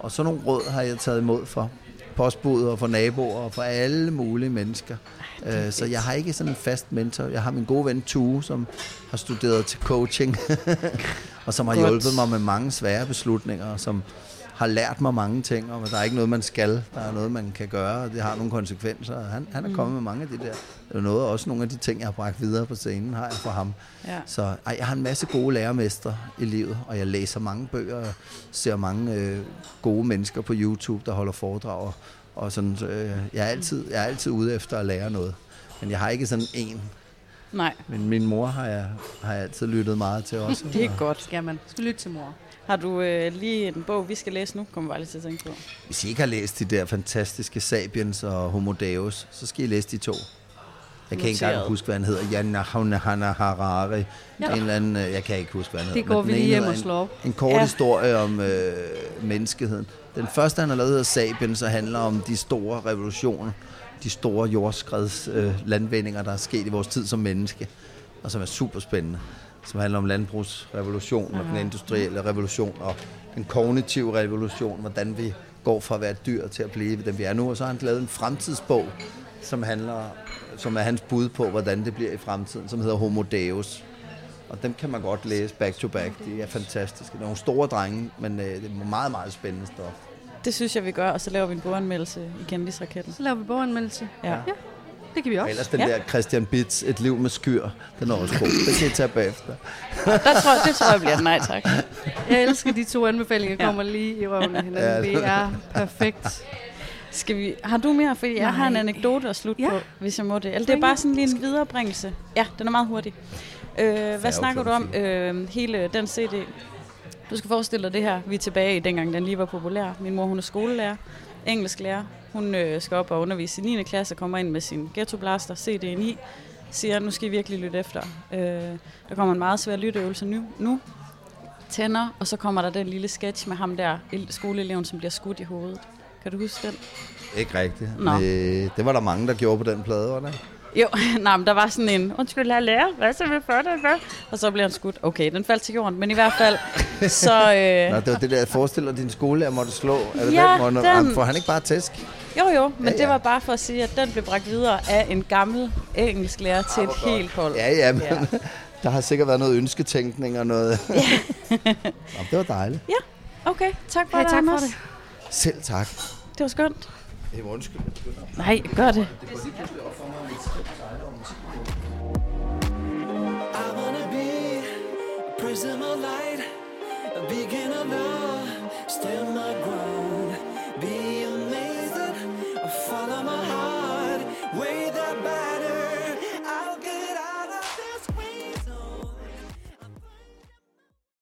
Og sådan nogle råd har jeg taget imod for postbud og for naboer og for alle mulige mennesker. Øh, så jeg har ikke sådan en fast mentor. Jeg har min gode ven Tue, som har studeret til coaching, og som har Godt. hjulpet mig med mange svære beslutninger, som har lært mig mange ting om, at der er ikke noget, man skal. Der er noget, man kan gøre, og det har nogle konsekvenser. Han, han er kommet med mange af de der. Det er noget, også nogle af de ting, jeg har bragt videre på scenen, har jeg fra ham. Ja. Så ej, jeg har en masse gode lærermester i livet, og jeg læser mange bøger, og ser mange øh, gode mennesker på YouTube, der holder foredrag. Og, og sådan, så, øh, jeg, er altid, jeg er altid ude efter at lære noget. Men jeg har ikke sådan en. Nej, Men min mor har jeg, har jeg altid lyttet meget til også. det er Og godt. Skal man. Skal lytte til mor. Har du øh, lige en bog, vi skal læse nu? Kommer bare lige til at tænke på. Hvis I ikke har læst de der fantastiske Sapiens og Homo Deus, så skal I læse de to. Jeg kan ikke engang Noteret. huske, hvad han hedder. Jan Hana Harari. Ja. En eller anden, øh, jeg kan ikke huske, hvad han Det hedder. går men vi lige hjem og slår op. En, en kort Ja. historie om øh, menneskeheden. Den første, han har lavet, hedder Sapiens, og handler om de store revolutioner. De store jordskreds øh, landvindinger, der er sket i vores tid som menneske. Og som er super spændende. Som handler om landbrugsrevolutionen og den industrielle revolution og den kognitive revolution. Hvordan vi går fra at være dyr til at blive den vi er nu. Og så har han lavet en fremtidsbog, som handler som er hans bud på, hvordan det bliver i fremtiden, som hedder Homo Deus. Og dem kan man godt læse back to back. De er fantastiske. Det er nogle store drenge, men øh, det er meget, meget spændende stof. Det synes jeg, vi gør, og så laver vi en boganmeldelse i kendisraketten. Så laver vi boganmeldelse. Ja. Ja, det kan vi Og også. ellers den Ja. der Christian Bitz, Et liv med skyr, den er også god. Det kan I tage bagefter. Der tror, det tror jeg bliver nej tak. Jeg elsker de to anbefalinger, Ja. kommer lige i røven af hinanden. Ja. Det er perfekt. Skal vi, har du mere? Fordi jeg har en Nej. anekdote at slutte Ja. på, hvis jeg må det. Eller det er bare sådan lige en viderebringelse. Ja, den er meget hurtig. Øh, hvad snakker du om? Øh, hele den CD. Du skal forestille dig det her. Vi er tilbage i dengang, den lige var populær. Min mor, hun er skolelærer. Engelsklærer. Hun øh, skal op og undervise i 9. klasse, kommer ind med sin ghetto blaster, CD'en i, siger, nu skal I virkelig lytte efter. Øh, der kommer en meget svær lytteøvelse nu, nu. Tænder, og så kommer der den lille sketch med ham der, el- skoleeleven, som bliver skudt i hovedet. Kan du huske den? Ikke rigtigt. Nå. Øh, det var der mange, der gjorde på den plade, var det? Jo, nej, men der var sådan en, undskyld, jeg lærer, hvad så vil for det, hvad? Og så blev han skudt. Okay, den faldt til jorden, men i hvert fald, så... Øh, Nå, det var det der, jeg forestiller din skolelærer måtte slå. Er det Ja, den, den. Får han ikke bare tæsk? jo, jo, men Ja, det ja. var bare for at sige, at den blev bragt videre af en gammel engelsklærer til et helt hold. Ja, ja, men Ja. ja. der har sikkert været noget ønsketænkning og noget. Ja. Nå, det var dejligt. Okay, tak for Hey, det, tak for det. Selv tak. Det var skønt. Det var undskyld. Nej, gør det. Be prism of light, a beacon of love, stand my ground, be amazing, follow my heart, way the battle.